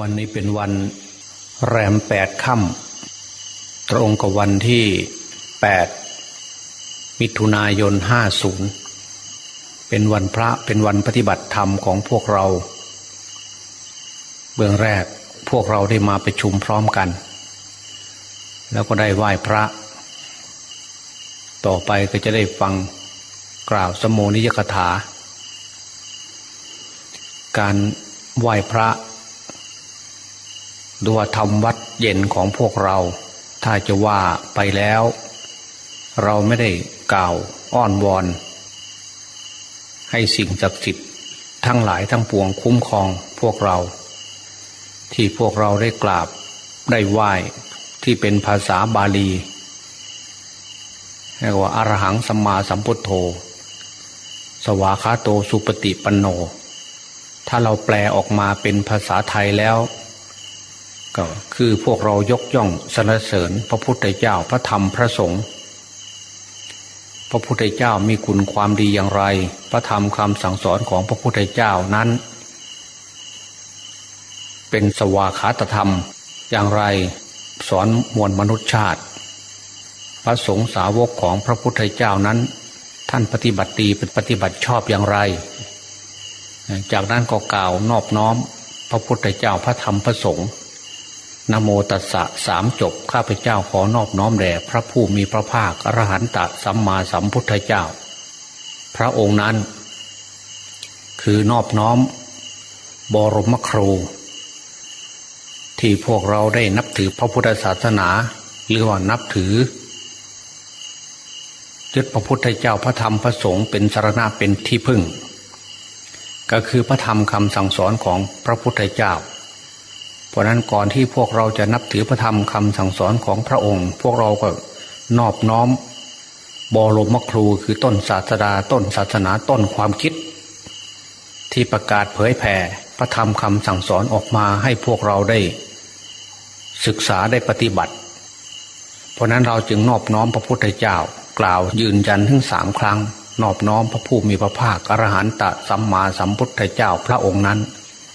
วันนี้เป็นวันแรมแปดค่ำตรงกับวันที่แปดมิถุนายนห้าศูนย์เป็นวันพระเป็นวันปฏิบัติธรรมของพวกเรา เบื้องแรกพวกเราได้มาไปชุมพร้อมกัน แล้วก็ได้ไหว้พระ ต่อไปก็จะได้ฟังกล่าวสมโภนิยกถา การไหว้พระ ดูว่าทำวัดเย็นของพวกเรา ถ้าจะว่าไปแล้ว เราไม่ได้กล่าวอ้อนวอน ให้สิ่งศักดิ์สิทธิ์ทั้งหลายทั้งปวงคุ้มครองพวกเรา ที่พวกเราได้กราบได้ไหว้ที่เป็นภาษาบาลีเรียกว่าอารหังสัมมาสัมพุทโธ สวาคาโตสุปฏิปันโน ถ้าเราแปลออกมาเป็นภาษาไทยแล้ว ก็คือพวกเรายกย่องสรรเสริญ พระพุทธเจ้าพระธรรมพระสงฆ์พระพุทธเจ้ามีคุณความดีอย่างไร พระธรรมคำสั่งสอนของพระพุทธเจ้านั้น เป็นสวาขาตธรรมอย่างไรสอนมวลมนุษยชาติ พระสงฆ์สาวกของพระพุทธเจ้านั้น ท่านปฏิบัติดีเป็นปฏิบัติชอบอย่างไร จากนั้นก็กล่าวนอบน้อม พระพุทธเจ้าพระธรรมพระสงฆ์ นโมตัสสะสามจบ ข้าพเจ้าขอนอบน้อมแด่พระผู้มีพระภาคอรหันตสัมมาสัมพุทธเจ้า พระองค์นั้น คือนอบน้อม บรมครู ที่พวกเราได้นับถือพระพุทธศาสนา หรือว่านับถือยึดพระพุทธเจ้าพระธรรมพระสงฆ์เป็นสารณะเป็นที่พึ่ง ก็คือพระธรรมคำสั่งสอนของพระพุทธเจ้า เพราะนั้นก่อนที่พวกเราจะนับถือพระธรรมคำสั่งสอนของพระองค์ พวกเราก็นอบน้อมบรมครูคือต้นศาสดาต้นศาสนาต้นความคิด ที่ประกาศเผยแผ่พระธรรมคำสั่งสอนออกมาให้พวกเราได้ ศึกษาได้ปฏิบัติ เพราะนั้นเราจึงนอบน้อมพระพุทธเจ้ากล่าวยืนยันถึงสามครั้ง นอบน้อมพระผู้มีพระภาคอรหันตสัมมาสัมพุทธเจ้าพระองค์นั้น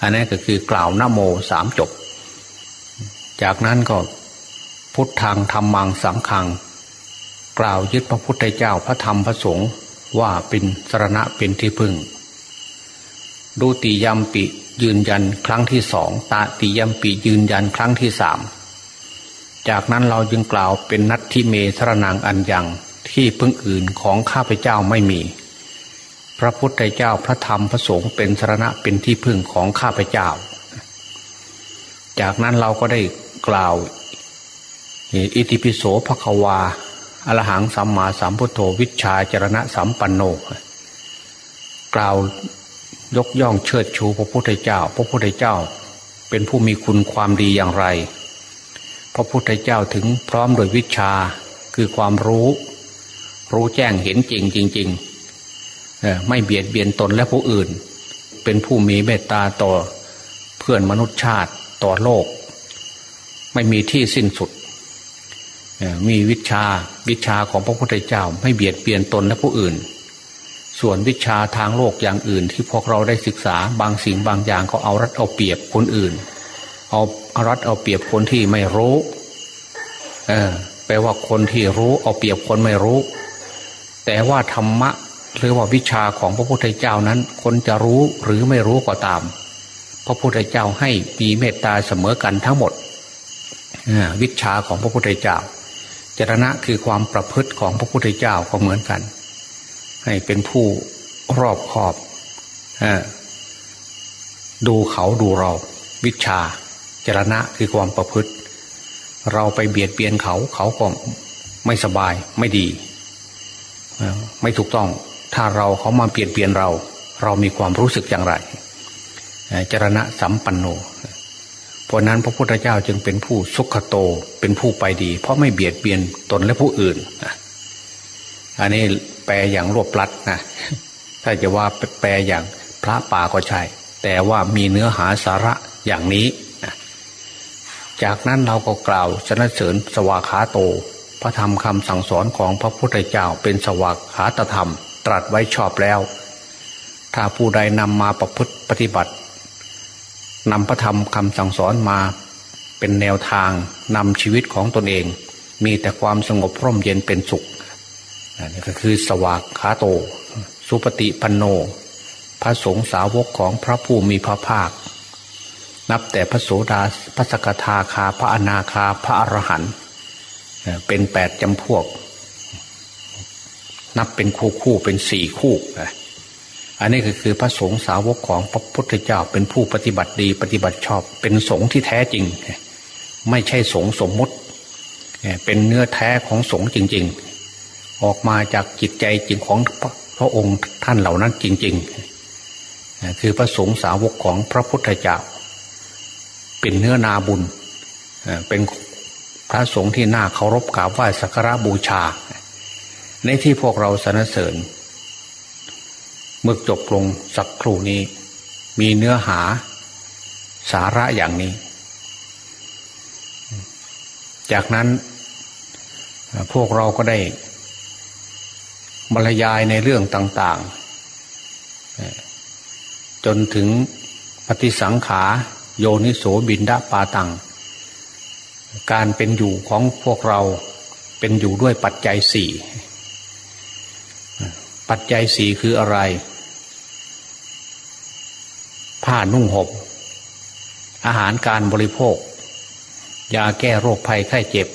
อันนี้ก็คือกล่าวนโมสามจบ จากนั้นก็พุทธังธรรมังสังขัง กล่าวยึดพระพุทธเจ้าพระธรรมพระสงฆ์ว่าเป็นสรณะเป็นที่พึ่ง ดูติยมปิยืนยันครั้งที่สองตาติยมปิยืนยันครั้งที่สามจากนั้นเราจึงกล่าวเป็นนัตทิเมสรนังอันยังที่พึ่งอื่นของข้าพเจ้าไม่มี พระพุทธเจ้าพระธรรมพระสงฆ์เป็นสรณะเป็นที่พึ่งของข้าพเจ้า จากนั้นเราก็ได้ กล่าว อิติปิโสภควาอรหังสัมมาสัมพุทโธวิชาจรณะสัมปันโน กล่าวยกย่องเชิดชูพระพุทธเจ้า พระพุทธเจ้า เป็นผู้มีคุณความดีอย่างไร พระพุทธเจ้าถึงพร้อมโดยวิชาคือความรู้ รู้แจ้งเห็นจริงจริงๆไม่เบียดเบียนตนและผู้อื่น เป็นผู้มีเมตตาต่อเพื่อนมนุษยชาติต่อโลก ไม่มีที่สิ้นสุด มีวิชาวิชาของพระพุทธเจ้า ไม่เบียดเบียนตนและผู้อื่น ส่วนวิชาทางโลกอย่างอื่น ที่พวกเราได้ศึกษาบางสิ่งบางอย่างก็เอารัดเอาเปรียบคนอื่น เอารัดเอาเปรียบคนที่ไม่รู้เออแปลว่าคนที่รู้เอาเปรียบคนไม่รู้ แต่ว่าธรรมะหรือว่าวิชาของพระพุทธเจ้านั้น คนจะรู้หรือไม่รู้ก็ตาม พระพุทธเจ้าให้มีเมตตาเสมอกันทั้งหมด วิชาของพระพุทธเจ้าจรณะคือความประพฤติของพระพุทธเจ้าก็เหมือนกัน ให้เป็นผู้รอบขอบดูเขาดูเรา วิชาจรณะคือความประพฤติ เราไปเบียดเบียนเขาเขาก็ไม่สบายไม่ดีไม่ถูกต้องถ้าเราเขามาเปลี่ยนเปลี่ยนเรา เรามีความรู้สึกอย่างไรจรณะสัมปันโน เพราะนั้นพระพุทธเจ้าจึงเป็นผู้สุขโตเป็นผู้ไปดี เพราะไม่เบียดเบียนตนและผู้อื่นอันนี้แปลอย่างรวบลัดนะถ้าจะว่าแปลอย่างพระป่าก็ใช่ แต่ว่ามีเนื้อหาสาระอย่างนี้จากนั้นเราก็กล่าวชนะเสริญสวากขาโต พระธรรมคำสั่งสอนของพระพุทธเจ้าเป็นสวากขาตธรรม ตรัสไว้ชอบแล้ว ถ้าผู้ใดนำมาประพฤติปฏิบัติ นำพระธรรมคำสั่งสอนมาเป็นแนวทางนำชีวิตของตนเอง มีแต่ความสงบร่มเย็นเป็นสุขนี่ก็คือสวากขาโต สุปฏิปันโน พระสงฆ์สาวกของพระผู้มีพระภาค นับแต่พระโสดาพระสกทาคาพระอนาคาพระอรหันต์เป็นแปดจำพวก นับเป็นคู่คู่เป็นสี่คู่ อันนี้ก็คือพระสงฆ์สาวกของพระพุทธเจ้าเป็นผู้ปฏิบัติดีปฏิบัติชอบ เป็นสงฆ์ที่แท้จริง ไม่ใช่สงฆ์สมมติ เป็นเนื้อแท้ของสงฆ์จริง ๆ ออกมาจากจิตใจจริงของพระองค์ท่านเหล่านั้นจริง ๆ คือพระสงฆ์สาวกของพระพุทธเจ้า เป็นเนื้อนาบุญ เป็นพระสงฆ์ที่น่าเคารพกราบไหว้สักการะบูชา ในที่พวกเราสรรเสริญ เมื่อจบลงสักครู่นี้ มีเนื้อหาสาระอย่างนี้ จากนั้นพวกเราก็ได้บรรยายในเรื่องต่าง ๆ จนถึงปฏิสังขาโยนิโสบินดาปาตัง การเป็นอยู่ของพวกเราเป็นอยู่ด้วยปัจจัยสี่ ปัจจัยสี่คืออะไร ผ้านุ่งห่มอาหารการบริโภค ยาแก้โรคภัยไข้เจ็บ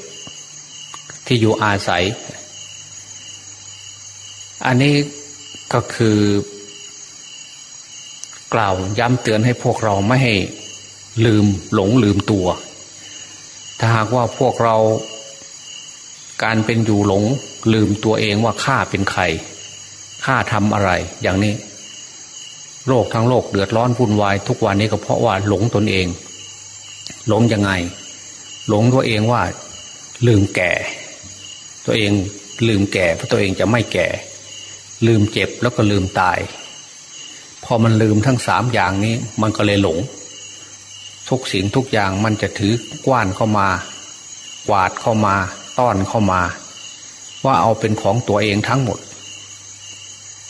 ที่อยู่อาศัย อันนี้ก็คือกล่าวย้ำเตือนให้พวกเราไม่ให้ลืมหลงลืมตัว ถ้าหากว่าพวกเราการเป็นอยู่หลงลืมตัวเองว่าข้าเป็นใคร ข้าทำอะไร อย่างนี้ โลกทั้งโลกเดือดร้อนวุ่นวายทุกวันนี้ก็เพราะว่าหลงตนเอง หลงยังไง หลงตัวเองว่า ลืมแก่ ตัวเองลืมแก่เพราะตัวเองจะไม่แก่ ลืมเจ็บแล้วก็ลืมตาย พอมันลืมทั้งสามอย่างนี้ มันก็เลยหลง ทุกสิ่งทุกอย่างมันจะถือกว้านเข้ามา กวาดเข้ามา ต้อนเข้ามา ว่าเอาเป็นของตัวเองทั้งหมด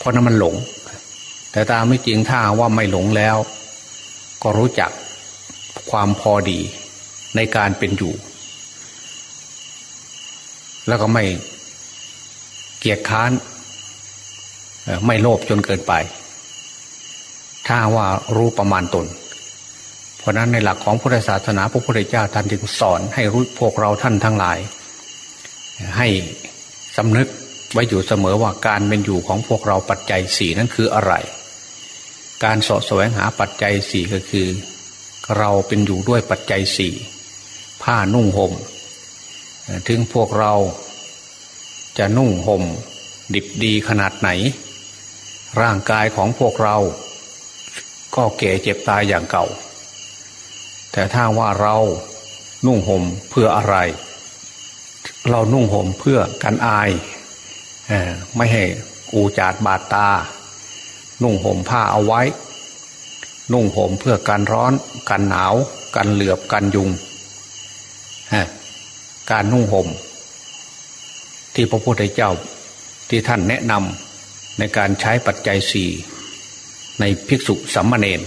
เพราะนั้นมันหลง แต่ตามไม่จริงถ้าว่าไม่หลงแล้ว ก็รู้จักความพอดีในการเป็นอยู่ แล้วก็ไม่เกียจค้าน ไม่โลภจนเกินไป ถ้าว่ารู้ประมาณตน เพราะนั้นในหลักของพุทธศาสนาพระพุทธเจ้าท่านจึงสอนให้รู้พวกเราท่านทั้งหลาย ให้สำนึก ไว้อยู่เสมอว่าการเป็นอยู่ของพวกเราปัจจัยสี่นั้นคืออะไร การสาะแสวงหาปัจจัยสี่ก็คือ เราเป็นอยู่ด้วยปัจจัยสี่ผ้านุ่งหม่มถึงพวกเราจะนุ่งห่ม ดิบดีขนาดไหน ร่างกายของพวกเรา ก็แก่เจ็บตายอย่างเก่า แต่ถ้าว่าเรานุ่งห่มเพื่ออะไร เรานุ่งห่มเพื่อการอาย ไม่ให้กูจาดบาดตา นุ่งห่มผ้าเอาไว้ นุ่งห่มเพื่อการร้อนกันหนาว กันเหลือบกันยุงการนุ่งห่ม ที่พระพุทธเจ้าที่ท่านแนะนำในการใช้ปัจจัยสี่ในภิกษุสัมมาเนน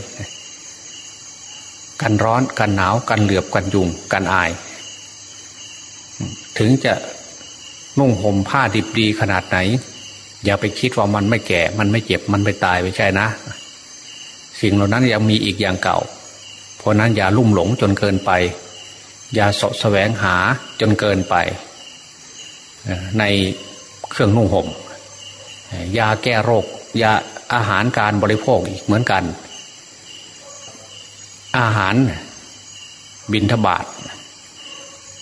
กันร้อนกันหนาวกันเหลือบกันยุงกันอาย ถึงจะ นุ่งห่มผ้าดิบดีขนาดไหน อย่าไปคิดว่ามันไม่แก่ มันไม่เจ็บมันไม่ตายไม่ใช่นะ สิ่งเหล่านั้นยังมีอีกอย่างเก่า เพราะนั้นอย่าลุ่มหลงจนเกินไป อย่าสะแสวงหาจนเกินไป ในเครื่องนุ่งห่มยาแก้โรคยาอาหารการบริโภคอีกเหมือนกัน อาหารบินทบาท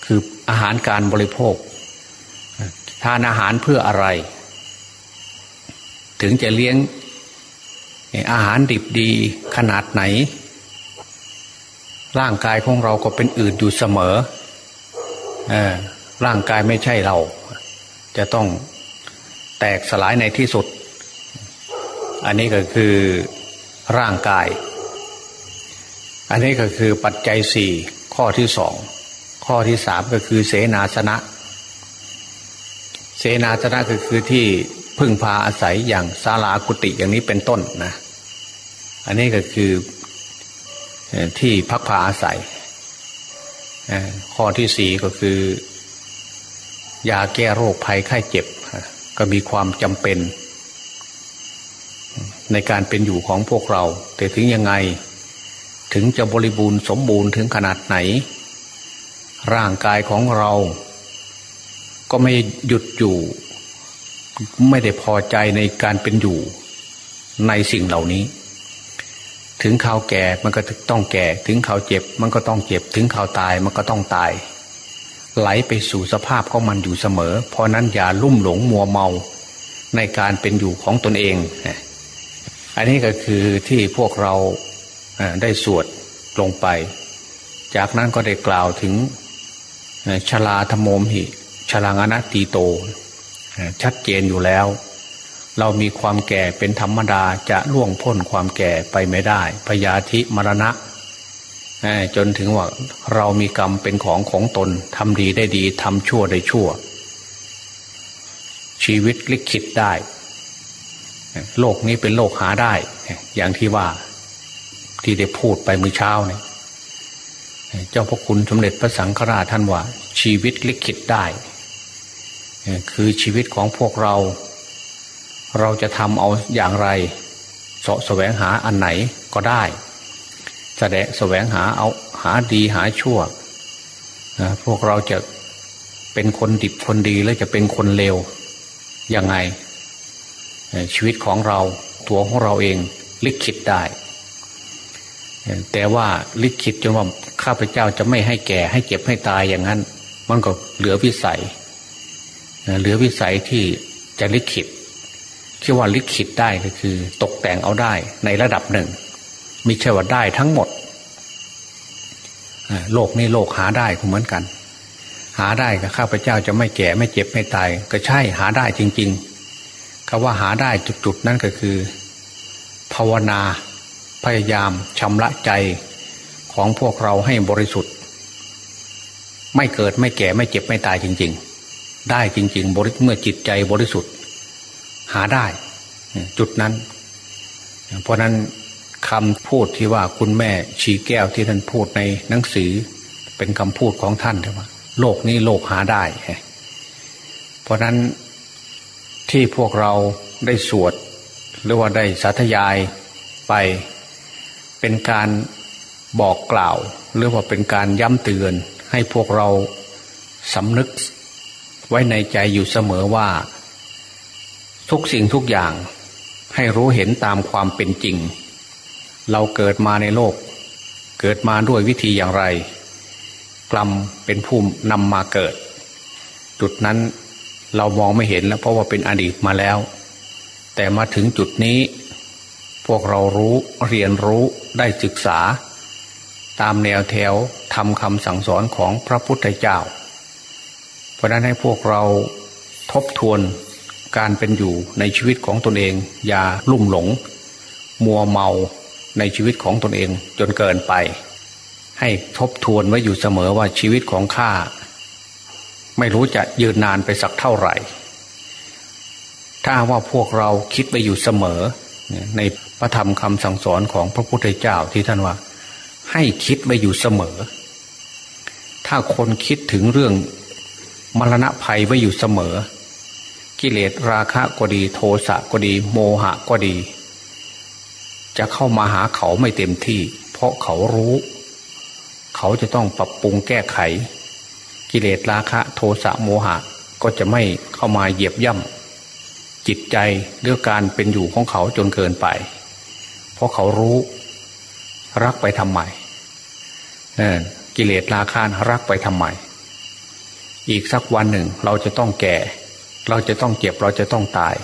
คืออาหารการบริโภค ทานอาหารเพื่ออะไร ถึงจะเลี้ยงอาหารดิบดีขนาดไหน ร่างกายของเราก็เป็นอื่นอยู่เสมออร่างกายไม่ใช่เรา จะต้องแตกสลายในที่สุด อันนี้ก็คือร่างกาย อันนี้ก็คือปัจจัยสี่ข้อที่สอง ข้อที่สามก็คือเสนาสนะ เสนาสนะก็คือที่พึ่งพาอาศัยอย่างศาลากุฏิอย่างนี้เป็นต้นนะ อันนี้ก็คือที่พักพาอาศัยข้อที่สี่ก็คือยาแก้โรคภัยไข้เจ็บ ก็มีความจำเป็น ในการเป็นอยู่ของพวกเรา แต่ถึงยังไง ถึงจะบริบูรณ์สมบูรณ์ถึงขนาดไหน ร่างกายของเรา ก็ไม่หยุดอยู่ ไม่ได้พอใจในการเป็นอยู่ในสิ่งเหล่านี้ ถึงข่าวแก่มันก็ต้องแก่ ถึงข่าวเจ็บ มันก็ต้องเจ็บ ถึงข่าวตายมันก็ต้องตาย ไหลไปสู่สภาพของมันอยู่เสมอ เพราะนั้นอย่าลุ่มหลงมัวเมาในการเป็นอยู่ของตนเอง อันนี้ก็คือที่พวกเราได้สวดลงไป จากนั้นก็ได้กล่าวถึงชลาธโมมหิ ชลางอนัตตีโต ชัดเจนอยู่แล้ว เรามีความแก่เป็นธรรมดาจะล่วงพ้นความแก่ไปไม่ได้ พยาธิมรณะ จนถึงว่าเรามีกรรมเป็นของของตนทำดีได้ดีทำชั่วได้ชั่ว ชีวิตลิขิตได้ โลกนี้เป็นโลกหาได้ อย่างที่ว่าที่ได้พูดไปเมื่อเช้าเนี่ยเจ้าพระคุณสมเด็จพระสังฆราชท่านว่า ชีวิตลิขิตได้ คือชีวิตของพวกเรา เราจะทำเอาอย่างไรสะแสวงหาอันไหนก็ได้แสดงแสวงหาเอาหาดีหาชั่วพวกเราจะเป็นคนดิบคนดีหรือจะเป็นคนเลวยังไง ชีวิตของเราตัวของเราเองลิขิตได้ แต่ว่าลิขิตจนว่าข้าพเจ้าจะไม่ให้แก่ให้เจ็บให้ตายอย่างนั้น มันก็เหลือวิสัย เหลือวิสัยที่จะลิขิตที่ว่าลิขิตได้ก็คือ ตกแต่งเอาได้ในระดับหนึ่งมิใช่ว่าได้ทั้งหมดโลกนี้โลกหาได้ก็เหมือนกัน หาได้กับข้าพเจ้าจะไม่แก่ไม่เจ็บไม่ตาย ก็ใช่หาได้จริง ๆคำว่าหาได้จุดๆนั่นก็คือ ภาวนาพยายามชำระใจของพวกเราให้บริสุทธิ์ ไม่เกิดไม่แก่ไม่เจ็บไม่ตายจริง ๆ ได้จริง ๆ บริเมื่อจิตใจบริสุทธิ์ หาได้ จุดนั้น เพราะนั้นคำพูดที่ว่าคุณแม่ชีแก้วที่ท่านพูดในหนังสือ เป็นคำพูดของท่านว่า โลกนี้โลกหาได้ เพราะนั้นที่พวกเราได้สวด หรือว่าได้สาธยายไป เป็นการบอกกล่าว หรือว่าเป็นการย้ำเตือนให้พวกเราสำนึก ไว้ในใจอยู่เสมอว่า ทุกสิ่งทุกอย่างให้รู้เห็นตามความเป็นจริง เราเกิดมาในโลก เกิดมาด้วยวิธีอย่างไรกรรมเป็นผู้นำมาเกิด จุดนั้นเรามองไม่เห็นแล้วเพราะว่าเป็นอดีตมาแล้ว แต่มาถึงจุดนี้ พวกเรารู้เรียนรู้ได้ศึกษา ตามแนวแถวทำคำสั่งสอนของพระพุทธเจ้า เพราะนั้นให้พวกเราทบทวนการเป็นอยู่ในชีวิตของตนเอง อย่าลุ่มหลง มัวเมาในชีวิตของตนเองจนเกินไป ให้ทบทวนไว้อยู่เสมอว่าชีวิตของข้าไม่รู้จะยืนนานไปสักเท่าไหร่ ถ้าว่าพวกเราคิดไปอยู่เสมอ ในพระธรรมคำสั่งสอนของพระพุทธเจ้าที่ท่านว่า ให้คิดไปอยู่เสมอ ถ้าคนคิดถึงเรื่อง มรณะภัยไว้อยู่เสมอ กิเลสราคะก็ดี โทสะก็ดี โมหะก็ดี จะเข้ามาหาเขาไม่เต็มที่ เพราะเขารู้ เขาจะต้องปรับปรุงแก้ไข กิเลสราคะ โทสะโมหะก็จะไม่เข้ามาเหยียบย่ำจิตใจเรื่องการเป็นอยู่ของเขาจนเกินไป เพราะเขารู้ รักไปทำไมกิเลสราคารักไปทำไม อีกสักวันหนึ่ง เราจะต้องแก่ เราจะต้องเจ็บเราจะต้องตาย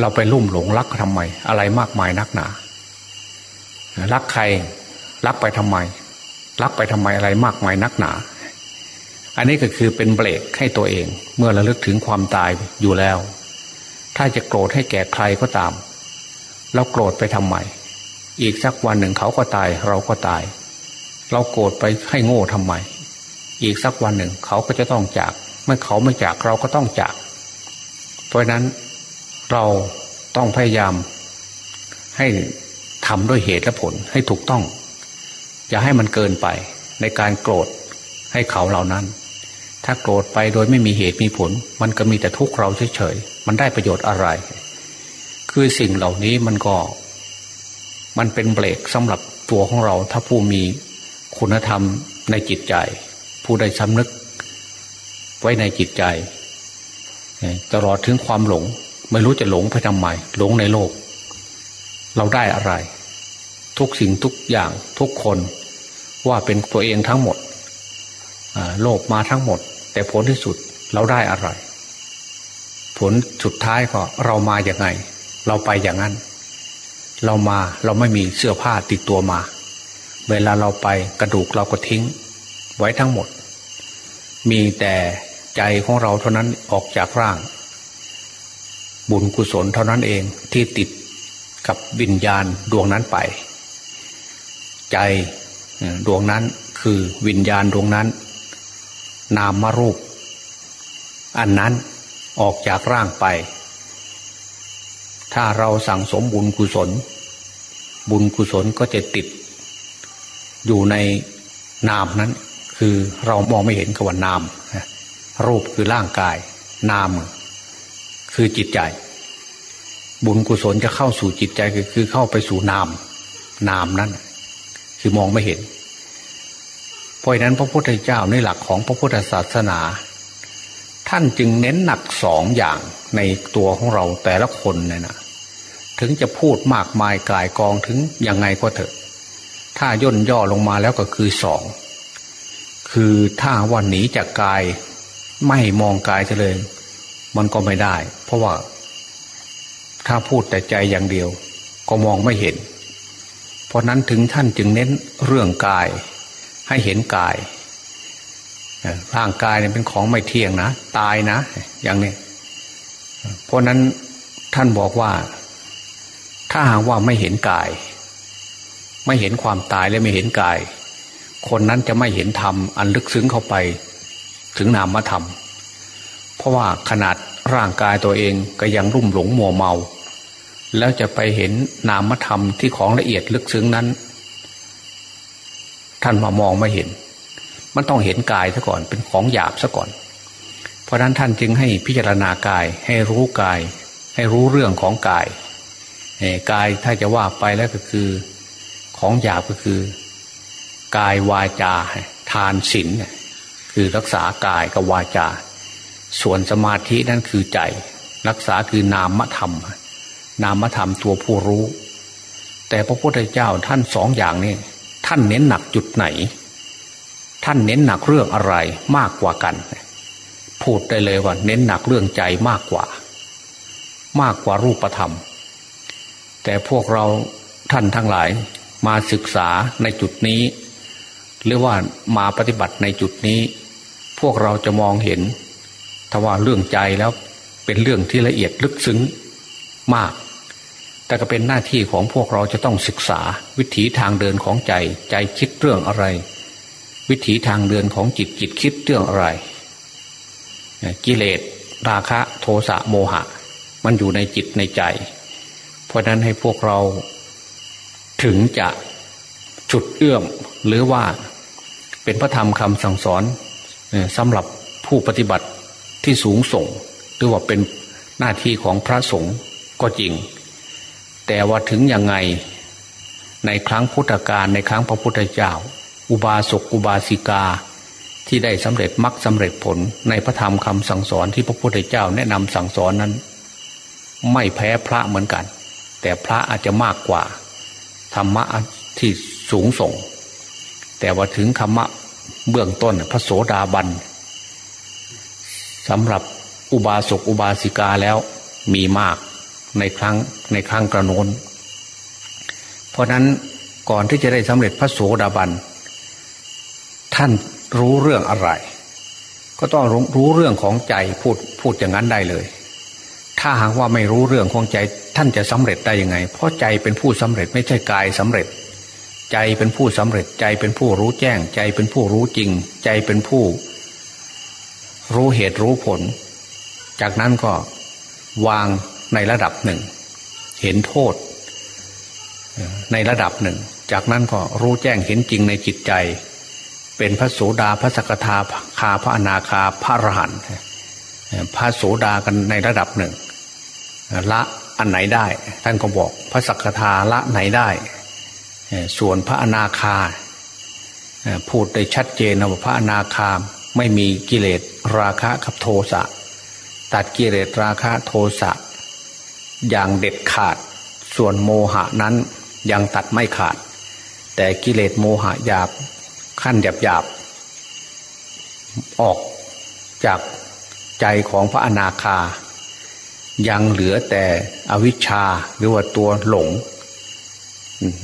เราไปลุ่มหลงรักทำไม อะไรมากมายนักหนา รักใคร รักไปทำไม รักไปทำไมอะไรมากมายนักหนา อันนี้ก็คือเป็นเบรกให้ตัวเอง เมื่อระลึกถึงความตายอยู่แล้ว ถ้าจะโกรธให้แก่ใครก็ตาม เราโกรธไปทำไม อีกสักวันหนึ่งเขาก็ตาย เราก็ตาย เราโกรธไปให้โง่ทำไม อีกสักวันหนึ่ง เขาก็จะต้องจาก เมื่อเขาไม่จากเราก็ต้องจาก เพราะนั้นเราต้องพยายาม ให้ทำด้วยเหตุและผลให้ถูกต้อง อย่าให้มันเกินไปในการโกรธให้เขาเหล่านั้น ถ้าโกรธไปโดยไม่มีเหตุมีผล มันก็มีแต่ทุกข์เราเฉยๆมันได้ประโยชน์อะไร คือสิ่งเหล่านี้มันก็ มันเป็นเบรกสำหรับตัวของเราถ้าผู้มีคุณธรรมในจิตใจ ผู้ใดสำนึก ไว้ในจิตใจ ตลอดถึงความหลง ไม่รู้จะหลงไปทำไมหลงในโลก เราได้อะไร ทุกสิ่งทุกอย่างทุกคนว่าเป็นตัวเองทั้งหมดโลกมาทั้งหมด แต่ผลที่สุดเราได้อะไร ผลสุดท้ายก็เรามาอย่างไง เราไปอย่างนั้น เรามาเราไม่มีเสื้อผ้าติดตัวมา เวลาเราไปกระดูกเราก็ทิ้ง ไว้ทั้งหมด มีแต่ใจของเราเท่านั้นออกจากร่าง บุญกุศลเท่านั้นเองที่ติดกับวิญญาณดวงนั้นไป ใจดวงนั้นคือวิญญาณดวงนั้น นามมารูป อันนั้นออกจากร่างไป ถ้าเราสั่งสมบุญกุศล บุญกุศลก็จะติด อยู่ในนามนั้น คือเรามองไม่เห็นคำว่านามรูปคือร่างกาย นาม คือจิตใจ บุญกุศลจะเข้าสู่จิตใจคือเข้าไปสู่นาม นามนั้น คือมองไม่เห็น เพราะนั้นพระพุทธเจ้าในหลักของพระพุทธศาสนา ท่านจึงเน้นหนักสองอย่างในตัวของเราแต่ละคนเนี่ยนะถึงจะพูดมากมายกลายกองถึงยังไงก็เถอะ ถ้าย่นย่อลงมาแล้วก็คือสอง คือถ้าวันหนีจากกาย ไม่มองกายเลย มันก็ไม่ได้ เพราะว่า ถ้าพูดแต่ใจอย่างเดียว ก็มองไม่เห็น เพราะนั้นถึงท่านจึงเน้นเรื่องกาย ให้เห็นกายร่างกายเนี่ยเป็นของไม่เที่ยงนะ ตายนะ อย่างนี้ เพราะนั้นท่านบอกว่า ถ้าหากว่าไม่เห็นกาย ไม่เห็นความตายและไม่เห็นกาย คนนั้นจะไม่เห็นธรรมอันลึกซึ้งเข้าไปถึงนามธรรม เพราะว่าขนาดร่างกายตัวเองก็ยังรุ่มหลงมัวเมา แล้วจะไปเห็นนามธรรมที่ของละเอียดลึกซึ้งนั้น ท่านมามองไม่เห็น มันต้องเห็นกายซะก่อนเป็นของหยาบซะก่อน เพราะนั้นท่านจึงให้พิจารณากายให้รู้กาย ให้รู้เรื่องของกายกายถ้าจะว่าไปแล้วก็คือ ของหยาบก็คือ กายวาจา ทานศีลคือรักษากายกับวาจา ส่วนสมาธินั่นคือใจ รักษาคือนามธรรม นามธรรมตัวผู้รู้ แต่พระพุทธเจ้าท่านสองอย่างนี้ท่านเน้นหนักจุดไหน ท่านเน้นหนักเรื่องอะไรมากกว่ากัน พูดได้เลยว่า เน้นหนักเรื่องใจมากกว่า มากกว่ารูปธรรม แต่พวกเราท่านทั้งหลายมาศึกษาในจุดนี้ หรือว่ามาปฏิบัติในจุดนี้ พวกเราจะมองเห็นถ้าว่าเรื่องใจแล้วเป็นเรื่องที่ละเอียดลึกซึ้งมาก แต่ก็เป็นหน้าที่ของพวกเราจะต้องศึกษาวิถีทางเดินของใจ ใจคิดเรื่องอะไร วิถีทางเดินของจิตจิตคิดเรื่องอะไร กิเลสราคะโทสะโมหะ มันอยู่ในจิตในใจ เพราะนั้นให้พวกเราถึงจะจุดเอื้อมหรือว่า เป็นพระธรรมคำสั่งสอนสำหรับผู้ปฏิบัติที่สูงส่ง หรือว่าเป็นหน้าที่ของพระสงฆ์ก็จริง แต่ว่าถึงยังไงในครั้งพุทธกาลในครั้งพระพุทธเจ้า อุบาสกอุบาสิกา ที่ได้สำเร็จมรรคสำเร็จผลในพระธรรมคำสั่งสอนที่พระพุทธเจ้าแนะนำสั่งสอนนั้น ไม่แพ้พระเหมือนกัน แต่พระอาจจะมากกว่า ธรรมะที่สูงส่ง แต่ว่าถึงธรรมะเบื้องต้นพระโสดาบันสำหรับอุบาสกอุบาสิกาแล้วมีมากในครั้งในครั้งกระโนนเพราะนั้นก่อนที่จะได้สำเร็จพระโสดาบัน ท่านรู้เรื่องอะไร ก็ต้องรู้เรื่องของใจพูดพูดอย่างนั้นได้เลย ถ้าหากว่าไม่รู้เรื่องของใจท่านจะสำเร็จได้ยังไง เพราะใจเป็นผู้สำเร็จไม่ใช่กายสำเร็จ ใจเป็นผู้สำเร็จใจเป็นผู้รู้แจ้ง ใจเป็นผู้รู้จริง ใจเป็นผู้ รู้เหตุรู้ผล จากนั้นก็วางในระดับหนึ่ง เห็นโทษ ในระดับหนึ่ง จากนั้นก็รู้แจ้งเห็นจริงในจิตใจ เป็นพระโสดาพระสกทาคาพระอนาคาพระอรหันต์พระโสดากันในระดับหนึ่งละอันไหนได้ ท่านก็บอกพระสักทาละไหนได้ ส่วนพระอนาคาพูดได้ชัดเจนว่าพระอนาคาไม่มีกิเลสราคะกับโทสะตัดกิเลสราคะโทสะอย่างเด็ดขาด ส่วนโมหะนั้นยังตัดไม่ขาด แต่กิเลสโมหะหยาบขั้นหยาบหยาบออกจากใจของพระอนาคา ยังเหลือแต่อวิชชาหรือว่าตัวหลง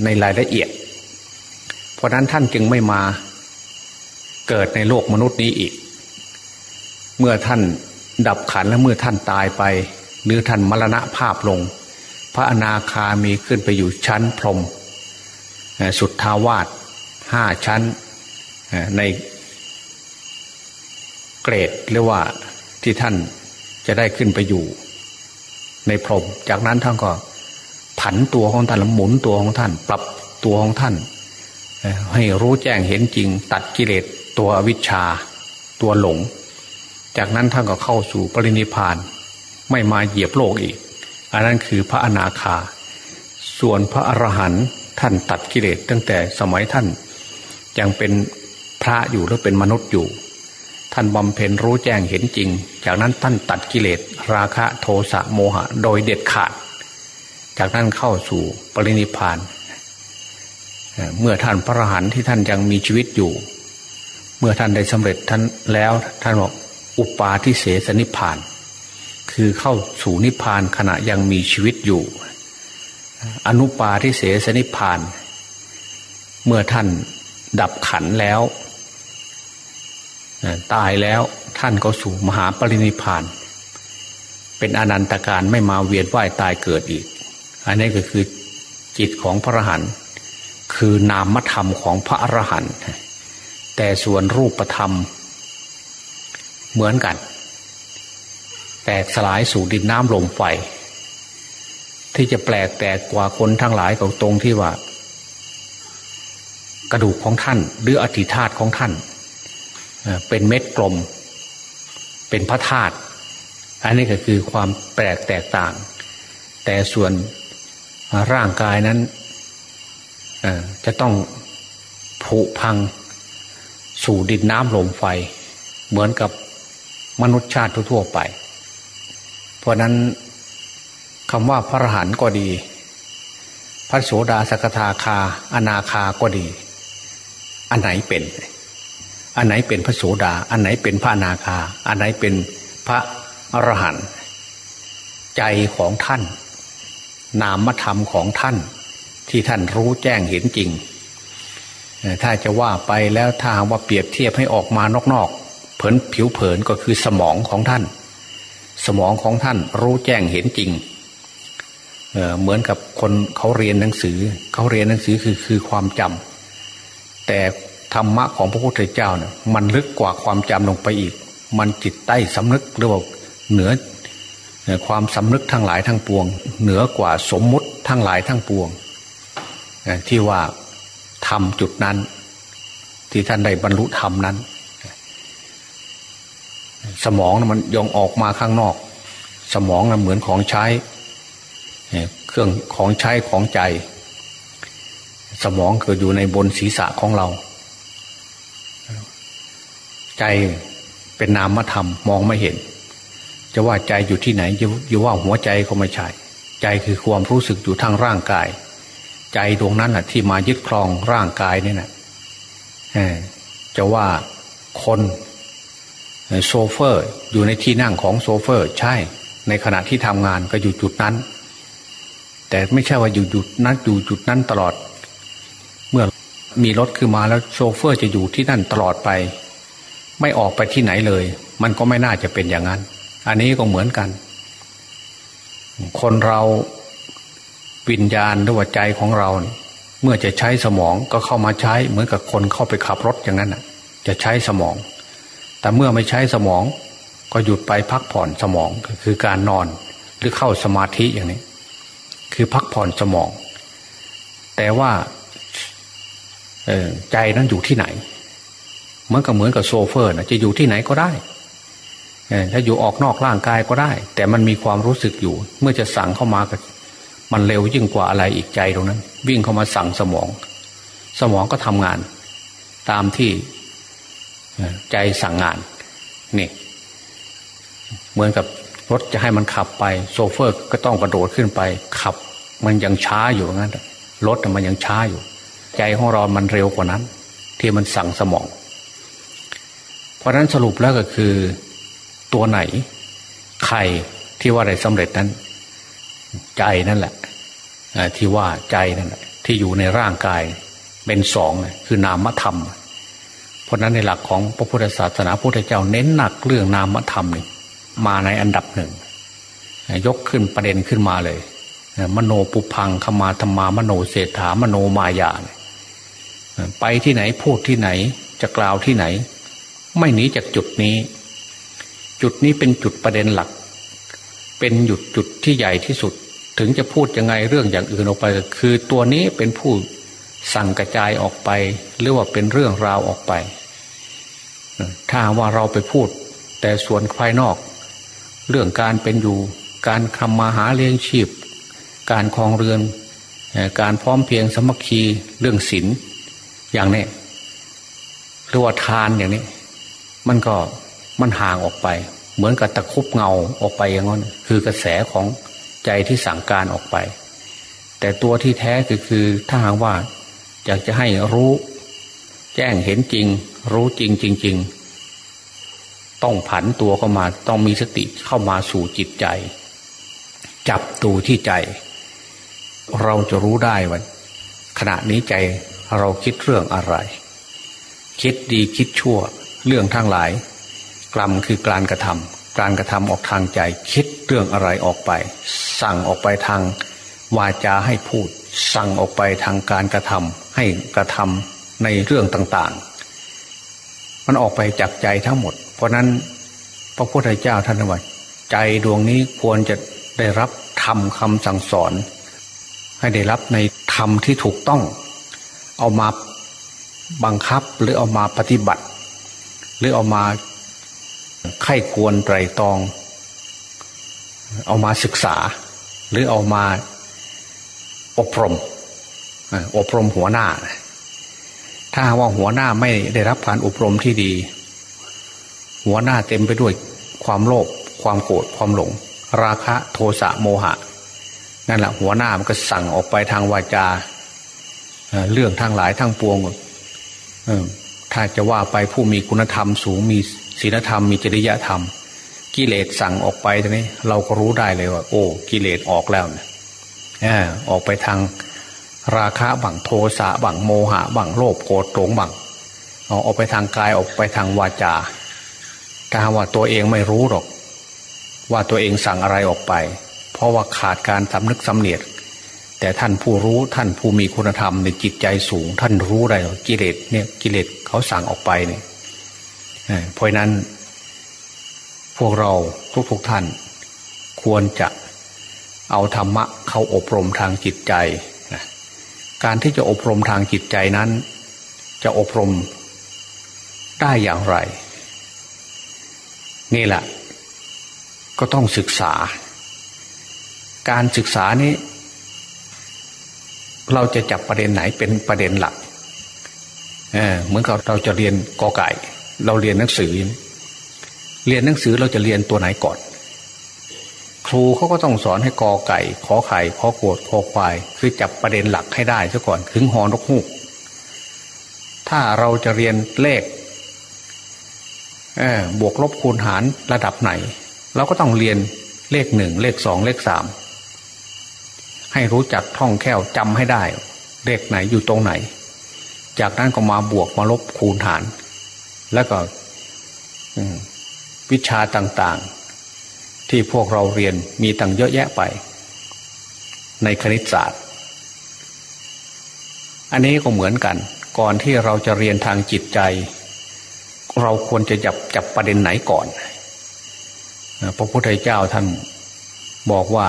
ในรายละเอียด เพราะนั้นท่านจึงไม่มาเกิดในโลกมนุษย์นี้อีก เมื่อท่านดับขันและเมื่อท่านตายไป หรือท่านมรณะภาพลง พระอนาคามีขึ้นไปอยู่ชั้นพรมสุดทาวาสห้าชั้นในเกรดเรียกว่าที่ท่านจะได้ขึ้นไปอยู่ ในพรม จากนั้นท่านก็ ผันตัวของท่านหมุนตัวของท่าน ปรับตัวของท่าน ให้รู้แจ้งเห็นจริง ตัดกิเลสตัววิชาตัวหลง จากนั้นท่านก็เข้าสู่ปรินิพาน ไม่มาเหยียบโลกอีก อันนั้นคือพระอนาคา ส่วนพระอรหันต์ท่านตัดกิเลสตั้งแต่สมัยท่าน ยังเป็นพระอยู่หรือเป็นมนุษย์อยู่ ท่านบำเพ็ญรู้แจ้งเห็นจริง จากนั้นท่านตัดกิเลสราคะโทสะโมหะ โดยเด็ดขาด จากนั้นเข้าสู่ปรินิพาน เมื่อท่านพระอรหันต์ที่ท่านยังมีชีวิตอยู่ เมื่อท่านได้สำเร็จท่านแล้วท่านบอกอุปาทิเสสนิพาน คือเข้าสู่นิพพานขณะยังมีชีวิตอยู่ อนุปาทิเสสนิพาน เมื่อท่านดับขันแล้วตายแล้วท่านก็สู่มหาปรินิพาน เป็นอนันตการไม่มาเวียนว่ายตายเกิดอีก อันนี้ก็คือจิตของพระอรหันต์คือนามธรรมของพระอรหันต์แต่ส่วนรูปธรรม เหมือนกัน แตกสลายสู่ดินน้ำลมไฟที่จะแปลกแตกกว่าคนทั้งหลายกับตรงที่ว่า กระดูกของท่าน หรืออธิธาตของท่าน เป็นเม็ดกลม เป็นพระธาตุอันนี้ก็คือความแปลกแตกต่าง แต่ส่วน ร่างกายนั้นจะต้องผุพังสู่ดินน้ำลมไฟ เหมือนกับมนุษย์ชาติทั่วไป เพราะนั้นคำว่าพระอรหันต์ก็ดี พระโสดาสกทาคา อนาคาก็ดี อันไหนเป็น อันไหนเป็นพระโสดา อันไหนเป็นพระอนาคา อันไหนเป็นพระอรหันต์ใจของท่าน นามธรรมของท่าน ที่ท่านรู้แจ้งเห็นจริง ถ้าจะว่าไปแล้วถ้าว่าเปรียบเทียบให้ออกมานอกๆเผินผิวเผินก็คือสมองของท่าน สมองของท่านรู้แจ้งเห็นจริงเเหมือนกับคนเขาเรียนหนังสือ เขาเรียนหนังสือคือคือความจำแต่ธรรมะของพระพุทธเจ้าเนี่ยมันลึกกว่าความจำลงไปอีก มันจิตใต้สำนึกหรือว่าเหนือ ความสำนึกทั้งหลายทั้งปวง เหนือกว่าสมมุติทั้งหลายทั้งปวง ที่ว่าธรรมจุดนั้น ที่ท่านได้บรรลุธรรมนั้น สมองมันยองออกมาข้างนอก สมองมันเหมือนของใช้ เครื่องของใช้ของใจ สมองคืออยู่ในบนศีรษะของเรา ใจเป็นนามธรรมมองไม่เห็น จะว่าใจอยู่ที่ไหนจะว่าหัวใจก็ไม่ใช่ ใจคือความรู้สึกอยู่ทางร่างกาย ใจดวงนั้นแหะที่มายึดครองร่างกายนี่นะจะว่าคนโซเฟอร์อยู่ในที่นั่งของโชเฟอร์ ใช่ ในขณะที่ทำงานก็อยู่จุดนั้น แต่ไม่ใช่ว่าอยู่จุดนั้นอยู่จุดนั้นตลอด เมื่อมีรถขึ้นมาแล้วโชเฟอร์จะอยู่ที่นั่นตลอดไป ไม่ออกไปที่ไหนเลย มันก็ไม่น่าจะเป็นอย่างนั้น อันนี้ก็เหมือนกัน คนเราวิญญาณหรือว่าใจของเรา เมื่อจะใช้สมองก็เข้ามาใช้เหมือนกับคนเข้าไปขับรถอย่างนั้นจะใช้สมอง แต่เมื่อไม่ใช้สมอง ก็หยุดไปพักผ่อนสมองคือการนอนหรือเข้าสมาธิอย่างนี้ คือพักผ่อนสมอง แต่ว่าใจนั้นอยู่ที่ไหน เหมือนกับเหมือนกับโซเฟอร์นะจะอยู่ที่ไหนก็ได้ ถ้าอยู่ออกนอกร่างกายก็ได้ แต่มันมีความรู้สึกอยู่ เมื่อจะสั่งเข้ามาก็มันเร็วยิ่งกว่าอะไรอีกใจตรงนั้น วิ่งเข้ามาสั่งสมอง สมองก็ทำงาน ตามที่ใจสั่งงานนี่เหมือนกับรถจะให้มันขับไป โชเฟอร์ก็ต้องกระโดดขึ้นไป ขับ มันยังช้าอยู่งั้นรถมันยังช้าอยู่ ใจของเรามันเร็วกว่านั้น ที่มันสั่งสมอง เพราะนั้นสรุปแล้วก็คือ ตัวไหน ใครที่ว่าได้สำเร็จนั้น ใจนั่นแหละที่ว่าใจนั่นแหละ ที่อยู่ในร่างกายเป็นสองคือนามธรรม เพราะนั้นในหลักของพระพุทธศาสนาพุทธเจ้าเน้นหนักเรื่องนามธรรมนี่มาในอันดับหนึ่ง ยกขึ้นประเด็นขึ้นมาเลย มโนปุพังขมาธรรมามโนเศรษฐามโนมายาไปที่ไหนพูดที่ไหนจะกล่าวที่ไหน ไม่หนีจากจุดนี้ จุดนี้เป็นจุดประเด็นหลัก เป็นหยุดจุดที่ใหญ่ที่สุด ถึงจะพูดยังไงเรื่องอย่างอื่นออกไป คือตัวนี้เป็นผู้สั่งกระจายออกไป หรือว่าเป็นเรื่องราวออกไป ถ้าว่าเราไปพูด แต่ส่วนภายนอก เรื่องการเป็นอยู่ การทำมาหาเลี้ยงชีพ การคลองเรือน การพร้อมเพียงสมัคคีเรื่องศีลอย่างนี้หรือว่าทานอย่างนี้ มันก็ มันห่างออกไป เหมือนกับตะคุบเงาออกไปอย่างนั้นคือกระแสของใจที่สั่งการออกไป แต่ตัวที่แท้คือคือถ้าหากว่าอยากจะให้รู้ แจ้งเห็นจริง รู้จริงจริง ๆ ต้องผันตัวเข้ามา ต้องมีสติเข้ามาสู่จิตใจ จับตูที่ใจ เราจะรู้ได้ว่าขณะนี้ใจเราคิดเรื่องอะไร คิดดีคิดชั่ว เรื่องทั้งหลาย กรรมคือการกระทำการกระทำออกทางใจคิดเรื่องอะไรออกไป สั่งออกไปทางวาจาให้พูด สั่งออกไปทางการกระทำให้กระทำในเรื่องต่างๆ มันออกไปจากใจทั้งหมด เพราะนั้นพระพุทธเจ้าท่านว่าใจดวงนี้ควรจะได้รับธรรมคำสั่งสอน ให้ได้รับในธรรมที่ถูกต้อง เอามาบังคับหรือเอามาปฏิบัติ หรือเอามา ไข้ควรไตรตอง เอามาศึกษา หรือเอามาอบรมอบรมหัวหน้า ถ้าว่าหัวหน้าไม่ได้รับการอบรมที่ดี หัวหน้าเต็มไปด้วยความโลภความโกรธความหลง ราคะโทสะโมหะ นั่นแหละหัวหน้ามันก็สั่งออกไปทางวาจาเรื่องทางหลายทางปวงถ้าจะว่าไปผู้มีคุณธรรมสูงมี ศีลธรรมมีจริยธรรม กิเลสสั่งออกไปตอนนี้ เราก็รู้ได้เลยว่า โอ้กิเลสออกแล้วเนี่ยออกไปทางราคะบังโทสะบังโมหะบังโลภโกรธหลงบังออกไปทางกายออกไปทางวาจาถ้าว่าตัวเองไม่รู้หรอก ว่าตัวเองสั่งอะไรออกไป เพราะว่าขาดการสำนึกสำเนียดแต่ท่านผู้รู้ท่านผู้มีคุณธรรมในจิตใจสูง ท่านรู้ได้กิเลสเนี่ยกิเลสเขาสั่งออกไปเนี่ย เพราะนั้น พวกเราทุกๆทท่าน ควรจะเอาธรรมะเข้าอบรมทางจิตใจ การที่จะอบรมทางจิตใจนั้น จะอบรมได้อย่างไร นี่แหละ ก็ต้องศึกษา การศึกษานี้ เราจะจับประเด็นไหนเป็นประเด็นหลักเเหมือนกับเราจะเรียนกอไก่ เราเรียนหนังสือ เรียนหนังสือเราจะเรียนตัวไหนก่อน ครูเขาก็ต้องสอนให้กอไก่ ขอไข่ขอขวดขอควาย คือจับประเด็นหลักให้ได้ซะก่อนถึงหอนกฮูก ถ้าเราจะเรียนเลขบวกลบคูณหารระดับไหน เราก็ต้องเรียนเลขหนึ่งเลขสองเลขสามให้รู้จักท่องแค่วจำให้ได้ เลขไหนอยู่ตรงไหน จากนั้นก็มาบวกมาลบคูณหาร แล้วก็วิชาต่างๆ ที่พวกเราเรียนมีตั้งเยอะแยะไป ในคณิตศาสตร์ อันนี้ก็เหมือนกัน ก่อนที่เราจะเรียนทางจิตใจ เราควรจะจับจับประเด็นไหนก่อนพระพุทธเจ้าท่านบอกว่า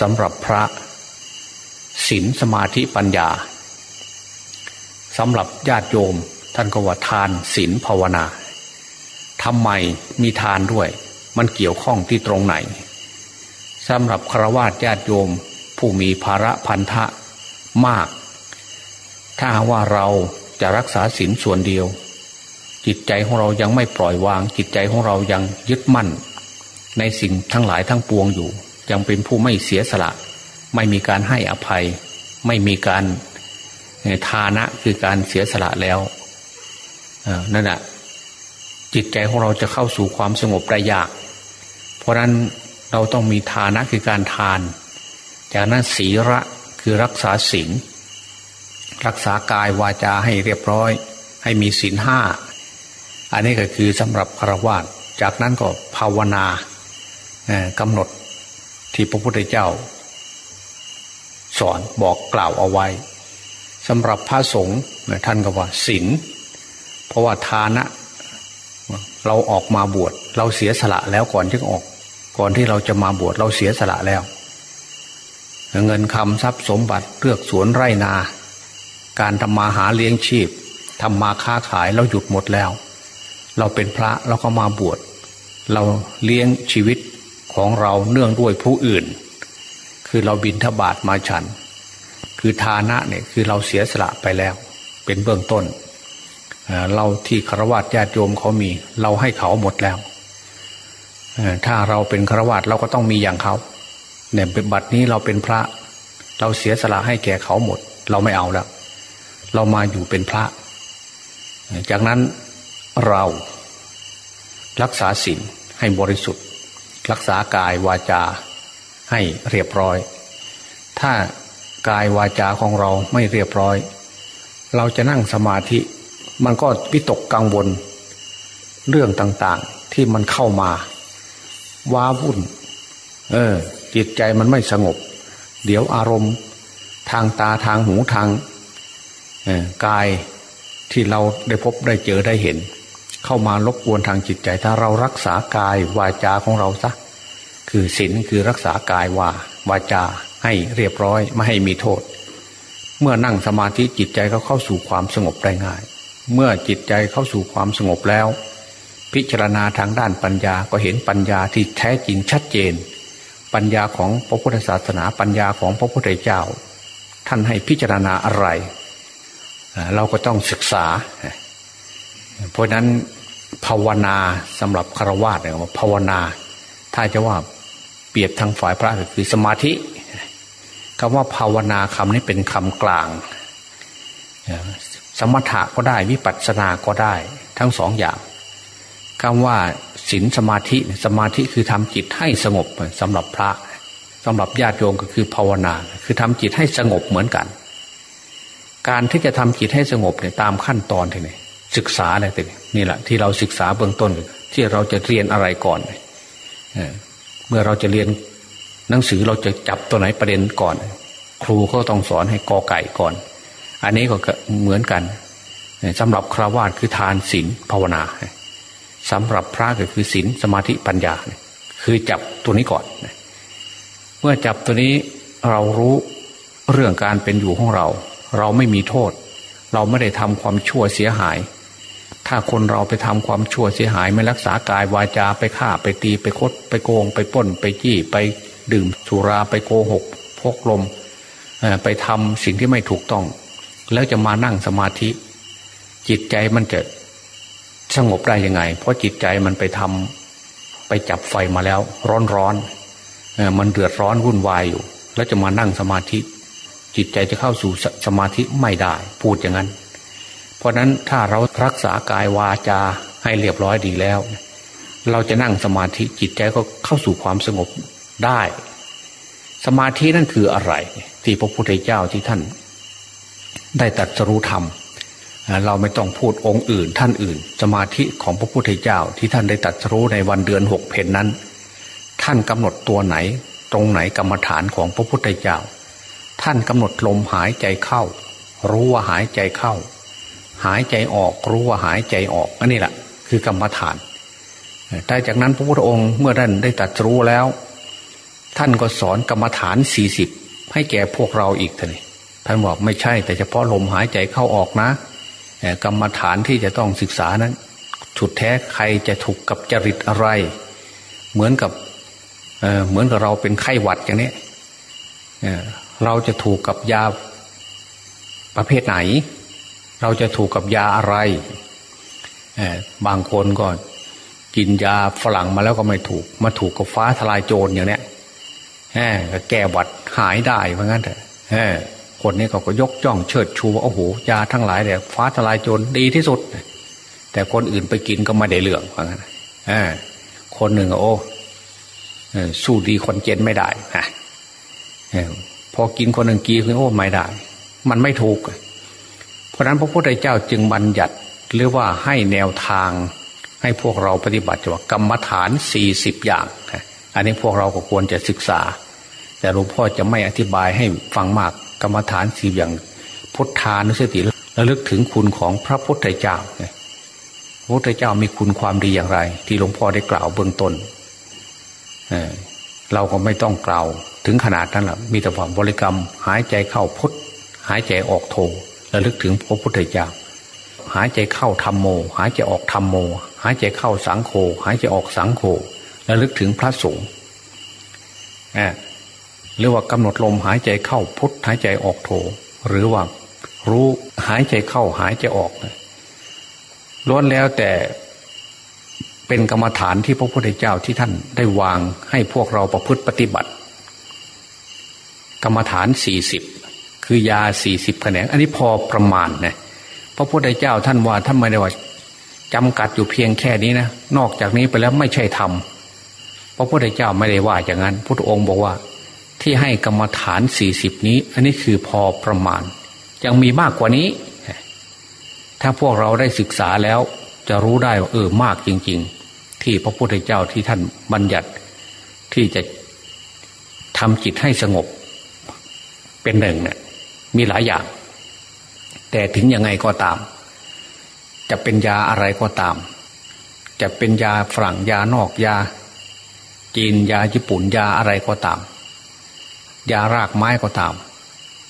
สำหรับพระศีลสมาธิปัญญาสำหรับญาติโยม ท่านก็ว่าทานศีลภาวนาทำไมมีทานด้วย มันเกี่ยวข้องที่ตรงไหนสำหรับครวญญาติโยม ผู้มีภาระพันธะมาก ถ้าว่าเราจะรักษาศีลส่วนเดียว จิตใจของเรายังไม่ปล่อยวาง จิตใจของเรายังยึดมั่น ในสิ่งทั้งหลายทั้งปวงอยู่ ยังเป็นผู้ไม่เสียสละ ไม่มีการให้อภัย ไม่มีการทานะคือการเสียสละแล้ว นั่นแหะจิตใจของเราจะเข้าสู่ความสงบได้ยาก เพราะนั้นเราต้องมีทานะคือการทาน จากนั้นศีระคือรักษาศีลรักษากายวาจาให้เรียบร้อย ให้มีศีลห้าอันนี้ก็คือสำหรับคารวะจากนั้นก็ภาวนากำหนดที่พระพุทธเจ้า สอนบอกกล่าวเอาไว้สำหรับพระสงฆ์ท่านก็ว่าศีล เพราะว่าทานะ เราออกมาบวชเราเสียสละแล้วก่อนที่ออก ก่อนที่เราจะมาบวชเราเสียสละแล้ว เงินคำทรัพย์สมบัติเลือกสวนไร่นา การทำมาหาเลี้ยงชีพทำมาค้าขายเราหยุดหมดแล้ว เราเป็นพระเราก็มาบวชเราเลี้ยงชีวิตของเราเนื่องด้วยผู้อื่น คือเราบินทบาทมาฉัน คือทานะเนี่ยคือเราเสียสละไปแล้ว เป็นเบื้องต้น เราที่ฆราวาสญาติโยมเขามี เราให้เขาหมดแล้วถ้าเราเป็นฆราวาสเราก็ต้องมีอย่างเขาเนี่ยเป็นบัดนี้เราเป็นพระ เราเสียสละให้แก่เขาหมด เราไม่เอาแล้วเรามาอยู่เป็นพระ จากนั้นเรารักษาศีลให้บริสุทธิ์ รักษากายวาจาให้เรียบร้อย ถ้ากายวาจาของเราไม่เรียบร้อย เราจะนั่งสมาธิ มันก็วิตกกังวล เรื่องต่างๆที่มันเข้ามา ว้าวุ่น เออ จิตใจมันไม่สงบ เดี๋ยวอารมณ์ ทางตาทางหูทางกายที่เราได้พบได้เจอได้เห็น เข้ามารบกวนทางจิตใจ ถ้าเรารักษากายวาจาของเราซะคือศีลคือรักษากายวาวาจาให้เรียบร้อยไม่ให้มีโทษ เมื่อนั่งสมาธิจิตใจก็เข้าสู่ความสงบได้ง่าย เมื่อจิตใจเข้าสู่ความสงบแล้ว พิจารณาทางด้านปัญญาก็เห็นปัญญาที่แท้จริงชัดเจน ปัญญาของพระพุทธศาสนาปัญญาของพระพุทธเจ้า ท่านให้พิจารณาอะไร เราก็ต้องศึกษา เพราะนั้นภาวนาสำหรับคารวะเนี่ยภาวนา ถ้าจะว่าเปรียบทางฝ่ายพระก็คือสมาธิคำว่าภาวนาคำนี้เป็นคำกลาง สมถะก็ได้วิปัสสนาก็ได้ ทั้งสองอย่างคำว่าศีลสมาธิสมาธิคือทำจิตให้สงบสำหรับพระสำหรับญาติโยมก็คือภาวนา คือทำจิตให้สงบเหมือนกัน การที่จะทำจิตให้สงบเนี่ยตามขั้นตอนที่ไหนศึกษาอะไรต่นี่แหละที่เราศึกษาเบื้องต้น ที่เราจะเรียนอะไรก่อนเมื่อเราจะเรียนหนังสือเราจะจับตัวไหนประเด็นก่อน ครูก็ต้องสอนให้กอไก่ก่อน อันนี้ก็เหมือนกันสำหรับคราวาสคือทานศีลภาวนาสำหรับพระก็คือศีลสมาธิปัญญา คือจับตัวนี้ก่อนเมื่อจับตัวนี้เรารู้เรื่องการเป็นอยู่ของเรา เราไม่มีโทษ เราไม่ได้ทำความชั่วเสียหาย ถ้าคนเราไปทำความชั่วเสียหาย ไม่รักษากายวาจาไปฆ่าไปตีไปคด ไปโกง ไปป้น ไปจี้ไปดื่มสุราไปโกหกพกลมไปทำสิ่งที่ไม่ถูกต้อง แล้วจะมานั่งสมาธิ จิตใจมันจะสงบได้ยังไง เพราะจิตใจมันไปทำไปจับไฟมาแล้ว ร้อนร้อนมันเดือดร้อนวุ่นวายอยู่ แล้วจะมานั่งสมาธิ จิตใจจะเข้าสู่สมาธิไม่ได้ พูดอย่างนั้น เพราะนั้นถ้าเรารักษากายวาจาให้เรียบร้อยดีแล้ว เราจะนั่งสมาธิจิตใจก็เข้าสู่ความสงบได้ สมาธินั่นคืออะไร ที่พระพุทธเจ้าที่ท่าน ได้ตัดสรู้ธรรม เราไม่ต้องพูดองค์อื่น ท่านอื่น สมาธิของพระพุทธเจ้าที่ท่านได้ตัดสรู้ในวันเดือนหกเพนนั้น ท่านกำหนดตัวไหน ตรงไหนกรรมฐานของพระพุทธเจ้า ท่านกำหนดลมหายใจเข้า รู้ว่าหายใจเข้า หายใจออกรู้ว่าหายใจออกอันนี้แหละคือกรรมฐานแต่จากนั้นพระพุทธองค์เมื่อท่านได้ตัดรู้แล้ว ท่านก็สอนกรรมฐานสี่สิบให้แก่พวกเราอีกท่าน ท่านบอกไม่ใช่ แต่เฉพาะลมหายใจเข้าออกนะกรรมฐานที่จะต้องศึกษานั้นฉุดแท้ใครจะถูกกับจริตอะไร เหมือนกับเเหมือนกับเราเป็นไข้หวัดอย่างนี้เราจะถูกกับยาประเภทไหน เราจะถูกกับยาอะไรบางคนก็กินยาฝรั่งมาแล้วก็ไม่ถูก มาถูกกับฟ้าทลายโจรอย่างเนี้ยแก้หวัดหายได้เพราะงั้นเถอะ คนนี้เขาก็ยกจ้องเชิดชูว่าโอ้โหยาทั้งหลายเนี่ยฟ้าทลายโจรดีที่สุด แต่คนอื่นไปกินก็ไม่ได้เรื่องเพราะงั้นคนหนึ่งโอ้สู้ดีคนเจนไม่ได้ฮะพอกินคนหนึ่งกีคือโอ้ไม่ได้ มันไม่ถูก เพราะนั้นพระพุทธเจ้าจึงบัญญัติหรือว่าให้แนวทางให้พวกเราปฏิบัติว่ากรรมฐานสี่สิบอย่าง อันนี้พวกเราก็ควรจะศึกษา แต่หลวงพ่อจะไม่อธิบายให้ฟังมาก กรรมฐานสี่อย่างพุทธานุสติระลึกถึงคุณของพระพุทธเจ้าพระพุทธเจ้ามีคุณความดีอย่างไร ที่หลวงพ่อได้กล่าวเบื้องต้นเราก็ไม่ต้องกล่าวถึงขนาดนั้นหรอกมีแต่ความบริกรรม หายใจเข้าพุทหายใจออกโทระลึกถึงพระพุทธเจ้า หายใจเข้าธรรมโม หายใจออกธรรมโม หายใจเข้าสังโฆหายใจออกสังโฆระลึกถึงพระสงฆ์ หรือว่ากำหนดลมหายใจเข้าพุทหายใจออกโทหรือว่ารู้หายใจเข้าหายใจออกล้วนแล้วแต่เป็นกรรมฐานที่พระพุทธเจ้าที่ท่านได้วางให้พวกเราประพฤติปฏิบัติ กรรมฐานสี่สิบคือยาสี่สิบแขนง อันนี้พอประมาณนะพระพุทธเจ้าท่านว่าท่านไม่ได้ว่าจำกัดอยู่เพียงแค่นี้นะนอกจากนี้ไปแล้วไม่ใช่ธรรมพระพุทธเจ้าไม่ได้ว่าอย่างนั้นพระองค์บอกว่า ที่ให้กรรมฐานสี่สิบนี้ อันนี้คือพอประมาณ ยังมีมากกว่านี้ ถ้าพวกเราได้ศึกษาแล้ว จะรู้ได้ว่าเออมากจริง ๆ ที่พระพุทธเจ้าที่ท่านบัญญัติ ที่จะทำจิตให้สงบ เป็นหนึ่งเนี่ยมีหลายอย่าง แต่ถึงยังไงก็ตาม จะเป็นยาอะไรก็ตาม จะเป็นยาฝรั่งยานอกยา จีนยาญี่ปุ่นยาอะไรก็ตาม ยารากไม้ก็ตาม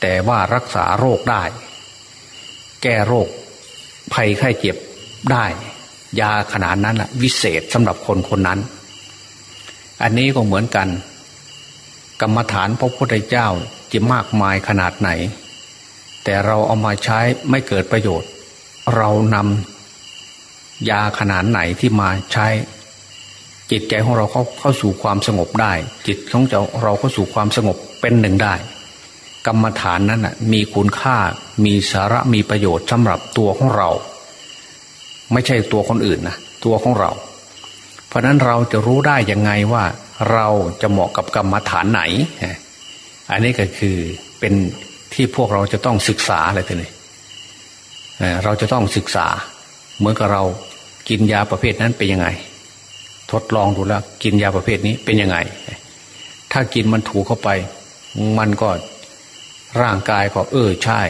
แต่ว่ารักษาโรคได้ แก้โรค ภัยไข้เจ็บได้ ยาขนาดนั้นละวิเศษสำหรับคนคนนั้น อันนี้ก็เหมือนกัน กรรมฐานพระพุทธเจ้าจะมากมายขนาดไหน แต่เราเอามาใช้ไม่เกิดประโยชน์ เรานำยาขนาดไหนที่มาใช้จิตใจของเราเข้าเข้าสู่ความสงบได้ จิตของเราเข้าสู่ความสงบ เป็นหนึ่งได้ กรรมฐานนั้นมีคุณค่ามีสาระมีประโยชน์สำหรับตัวของเรา ไม่ใช่ตัวคนอื่นนะตัวของเรา เพราะนั้นเราจะรู้ได้ยังไงว่าเราจะเหมาะกับกรรมฐานไหน อันนี้ก็คือเป็นที่พวกเราจะต้องศึกษาอะไรทีนี้เราจะต้องศึกษา เหมือนกับเรากินยาประเภทนั้นเป็นยังไง ทดลองดูแล้ว กินยาประเภทนี้เป็นยังไง ถ้ากินมันถูกเข้าไป มันก็ร่างกายก็เออใช่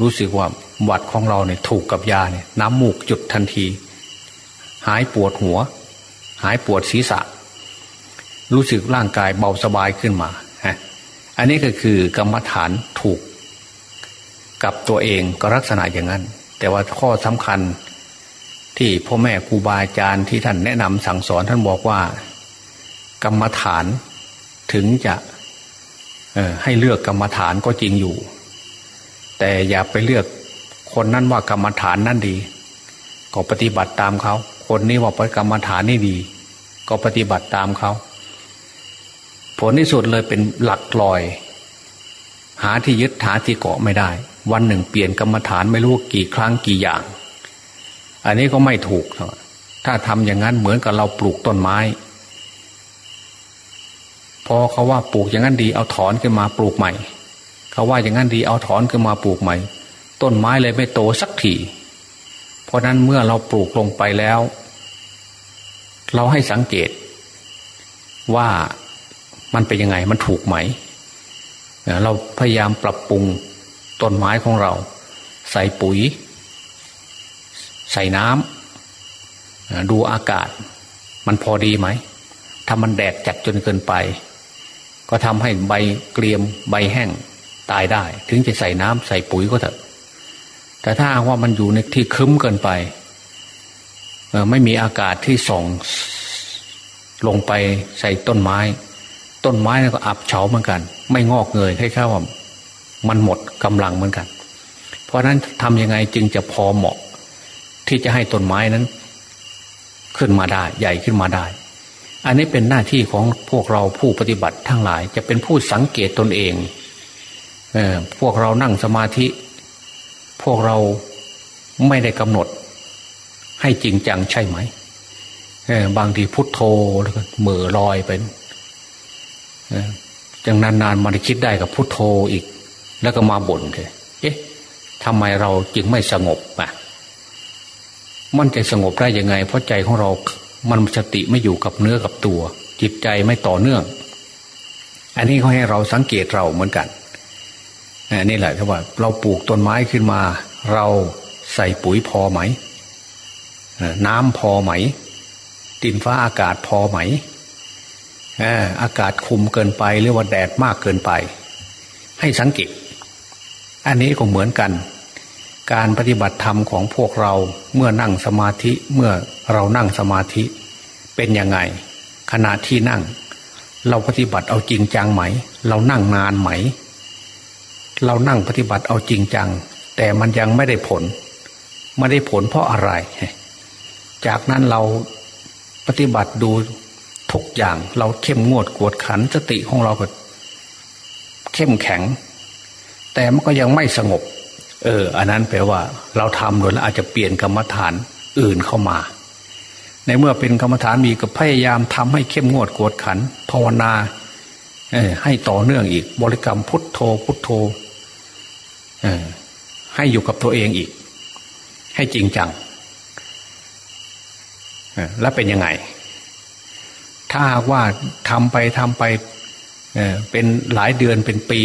รู้สึกว่าหวัดของเราเนี่ยถูกกับยาเนี่ย น้ำมูกจุดทันที หายปวดหัว หายปวดศีรษะ รู้สึกร่างกายเบาสบายขึ้นมาฮะอันนี้ก็คือกรรมฐานถูก กับตัวเองก็ลักษณะอย่างนั้น แต่ว่าข้อสำคัญที่พ่อแม่ครูบาอาจารย์ที่ท่านแนะนำสั่งสอนท่านบอกว่า กรรมฐานถึงจะ ให้เลือกกรรมฐานก็จริงอยู่ แต่อย่าไปเลือกคนนั้นว่ากรรมฐานนั่นดี ก็ปฏิบัติตามเขา คนนี้ว่าปกรรมฐานนี่ดี ก็ปฏิบัติตามเขา ผลที่สุดเลยเป็นหลักลอย หาที่ยึดหาที่เกาะไม่ได้ วันหนึ่งเปลี่ยนกรรมฐานไม่รู้กี่ครั้งกี่อย่าง อันนี้ก็ไม่ถูก ถ้าทำอย่างนั้นเหมือนกับเราปลูกต้นไม้ พอเขาว่าปลูกอย่างนั้นดีเอาถอนขึ้นมาปลูกใหม่ เขาว่าอย่างนั้นดีเอาถอนขึ้นมาปลูกใหม่ ต้นไม้เลยไม่โตสักทีเพราะนั้นเมื่อเราปลูกลงไปแล้ว เราให้สังเกต ว่ามันเป็นยังไงมันถูกไหม เราพยายามปรับปรุงต้นไม้ของเรา ใส่ปุ๋ย ใส่น้ำดูอากาศ มันพอดีไหมถ้ามันแดดจัดจนเกินไป ก็ทำให้ใบเกลียมใบแห้งตายได้ ถึงจะใส่น้ำใส่ปุ๋ยก็เถอะ แต่ถ้าว่ามันอยู่ในที่คึ้มเกินไปไม่มีอากาศที่ส่องลงไปใส่ต้นไม้ ต้นไม้ก็อับเฉาเหมือนกัน ไม่งอกเงยให้ข้าว่ามันหมดกำลังเหมือนกัน เพราะนั้นทำยังไงจึงจะพอเหมาะ ที่จะให้ต้นไม้นั้น ขึ้นมาได้ ใหญ่ขึ้นมาได้ อันนี้เป็นหน้าที่ของพวกเราผู้ปฏิบัติทั้งหลาย จะเป็นผู้สังเกตตนเองเออพวกเรานั่งสมาธิ พวกเราไม่ได้กำหนด ให้จริงจังใช่ไหมบางทีพุทโธแล้วก็เหม่อลอยไปจังนานๆมันคิดได้กับพุทโธอีก แล้วก็มาบ่นเลยเอ๊ะทำไมเราจึงไม่สงบอะมันจะสงบได้ยังไง เพราะใจของเรา มันสติไม่อยู่กับเนื้อกับตัว จิตใจไม่ต่อเนื่อง อันนี้เขาให้เราสังเกตเราเหมือนกันนี่แหละที่ว่า เราปลูกต้นไม้ขึ้นมา เราใส่ปุ๋ยพอไหมน้ำพอไหมดินฟ้าอากาศพอไหมอากาศคุมเกินไปหรือว่าแดดมากเกินไป ให้สังเกต อันนี้ก็เหมือนกัน การปฏิบัติธรรมของพวกเราเมื่อนั่งสมาธิเมื่อเรานั่งสมาธิ เป็นยังไง ขณะที่นั่ง เราปฏิบัติเอาจริงจังไหม เรานั่งนานไหม เรานั่งปฏิบัติเอาจริงจัง แต่มันยังไม่ได้ผลไม่ได้ผลเพราะอะไร จากนั้นเราปฏิบัติดูทุกอย่างเราเข้มงวดกวดขันสติของเราก็ เข้มแข็ง แต่มันก็ยังไม่สงบ เออ อันนั้นแปลว่า เราทำโดยแล้วอาจจะเปลี่ยนกรรมฐานอื่นเข้ามา ในเมื่อเป็นกรรมฐานมีก็พยายามทำให้เข้มงวดกวดขัน ภาวนาให้ต่อเนื่องอีก บริกรรมพุทโธพุทโธให้อยู่กับตัวเองอีก ให้จริงจังแล้วเป็นยังไง ถ้าว่าทำไปทำไปเป็นหลายเดือนเป็นปี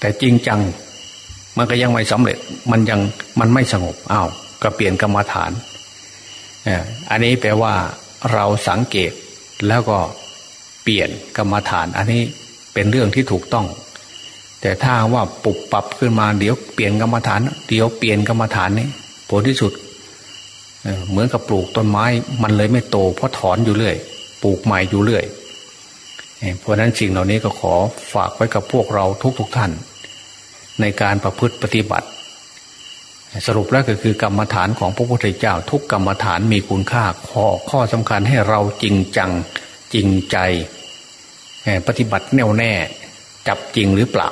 แต่จริงจัง มันก็ยังไม่สำเร็จ มันยังมันไม่สงบอ้าวก็เปลี่ยนกรรมฐานอันนี้แปลว่าเราสังเกตแล้วก็เปลี่ยนกรรมฐาน อันนี้เป็นเรื่องที่ถูกต้อง แต่ถ้าว่าปุบปรับขึ้นมาเดี๋ยวเปลี่ยนกรรมฐาน เดี๋ยวเปลี่ยนกรรมฐานนี้ผลที่สุดเหมือนกับปลูกต้นไม้ มันเลยไม่โตเพราะถอนอยู่เรื่อย ปลูกใหม่อยู่เรื่อยเพราะนั้นสิ่งเหล่านี้ก็ขอฝากไว้กับพวกเราทุกๆทท่าน ในการประพฤติปฏิบัติ สรุปแล้วก็คือกรรมฐานของพระพุทธเจ้า ทุกกรรมฐานมีคุณค่าข้อข้อสำคัญให้เราจริงจังจริงใจ ปฏิบัติแน่วแน่ จับจริงหรือเปล่า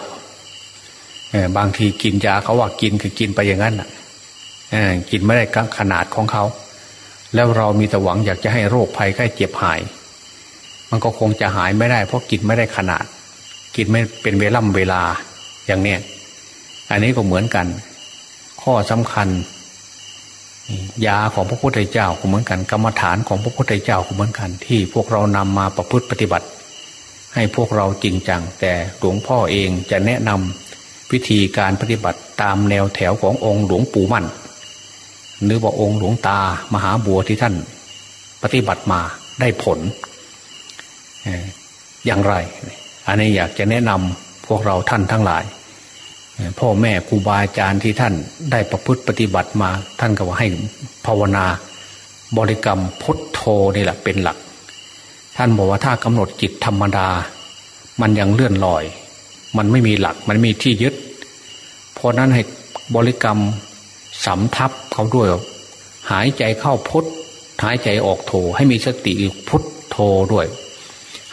บางทีกินยาเขาว่ากินคือกินไปอย่างนั้นกินไม่ได้ขนาดของเขา แล้วเรามีแต่หวังอยากจะให้โรคภัยไข้เจ็บหาย มันก็คงจะหายไม่ได้เพราะกินไม่ได้ขนาด กินไม่เป็นเวล่ำเวลาอย่างเนี้ย อันนี้ก็เหมือนกัน ข้อสำคัญ ยาของพระพุทธเจ้าก็เหมือนกัน กรรมฐานของพระพุทธเจ้าก็เหมือนกัน ที่พวกเรานำมาประพฤติปฏิบัติ ให้พวกเราจริงจัง แต่หลวงพ่อเองจะแนะนำวิธีการปฏิบัติตามแนวแถวขององค์หลวงปู่มั่นหรือว่าองค์หลวงตามหาบัวที่ท่าน ปฏิบัติมาได้ผลอย่างไร อันนี้อยากจะแนะนำพวกเราท่านทั้งหลาย พ่อแม่ครูบาอาจารย์ที่ท่านได้ประพฤติปฏิบัติมา ท่านก็ว่าให้ภาวนาบริกรรมพุทโธนี่แหละเป็นหลัก ท่านบอกว่าถ้ากำหนดจิตธรรมดา มันยังเลื่อนลอย มันไม่มีหลักมันมีที่ยึด เพราะนั้นให้บริกรรมสำทับเขาด้วย หายใจเข้าพุทหายใจออกโทให้มีสติพุทโทด้วย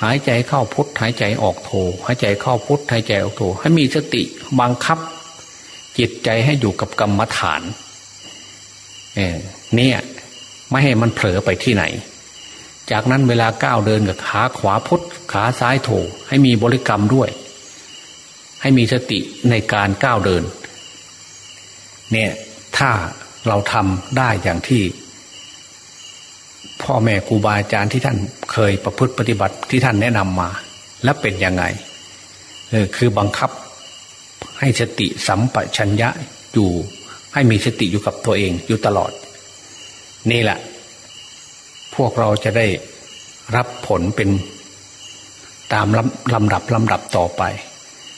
หายใจเข้าพุทหายใจออกโทหายใจเข้าพุทหายใจออกโทให้มีสติบังคับ จิตใจให้อยู่กับกรรมฐานเอเนี่ยไม่ให้มันเผลอไปที่ไหน จากนั้นเวลาก้าวเดินกับขาขวาพุทขาซ้ายโถให้มีบริกรรมด้วย ให้มีสติในการก้าวเดิน เนี่ยถ้าเราทำได้อย่างที่ พ่อแม่ครูบาอาจารย์ที่ท่านเคยประพฤติปฏิบัติที่ท่านแนะนำมา และเป็นยังไงเออคือบังคับให้สติสัมปชัญญะอยู่ ให้มีสติอยู่กับตัวเองอยู่ตลอด นี่แหละ พวกเราจะได้รับผลเป็นตามลำลำดับลำดับต่อไป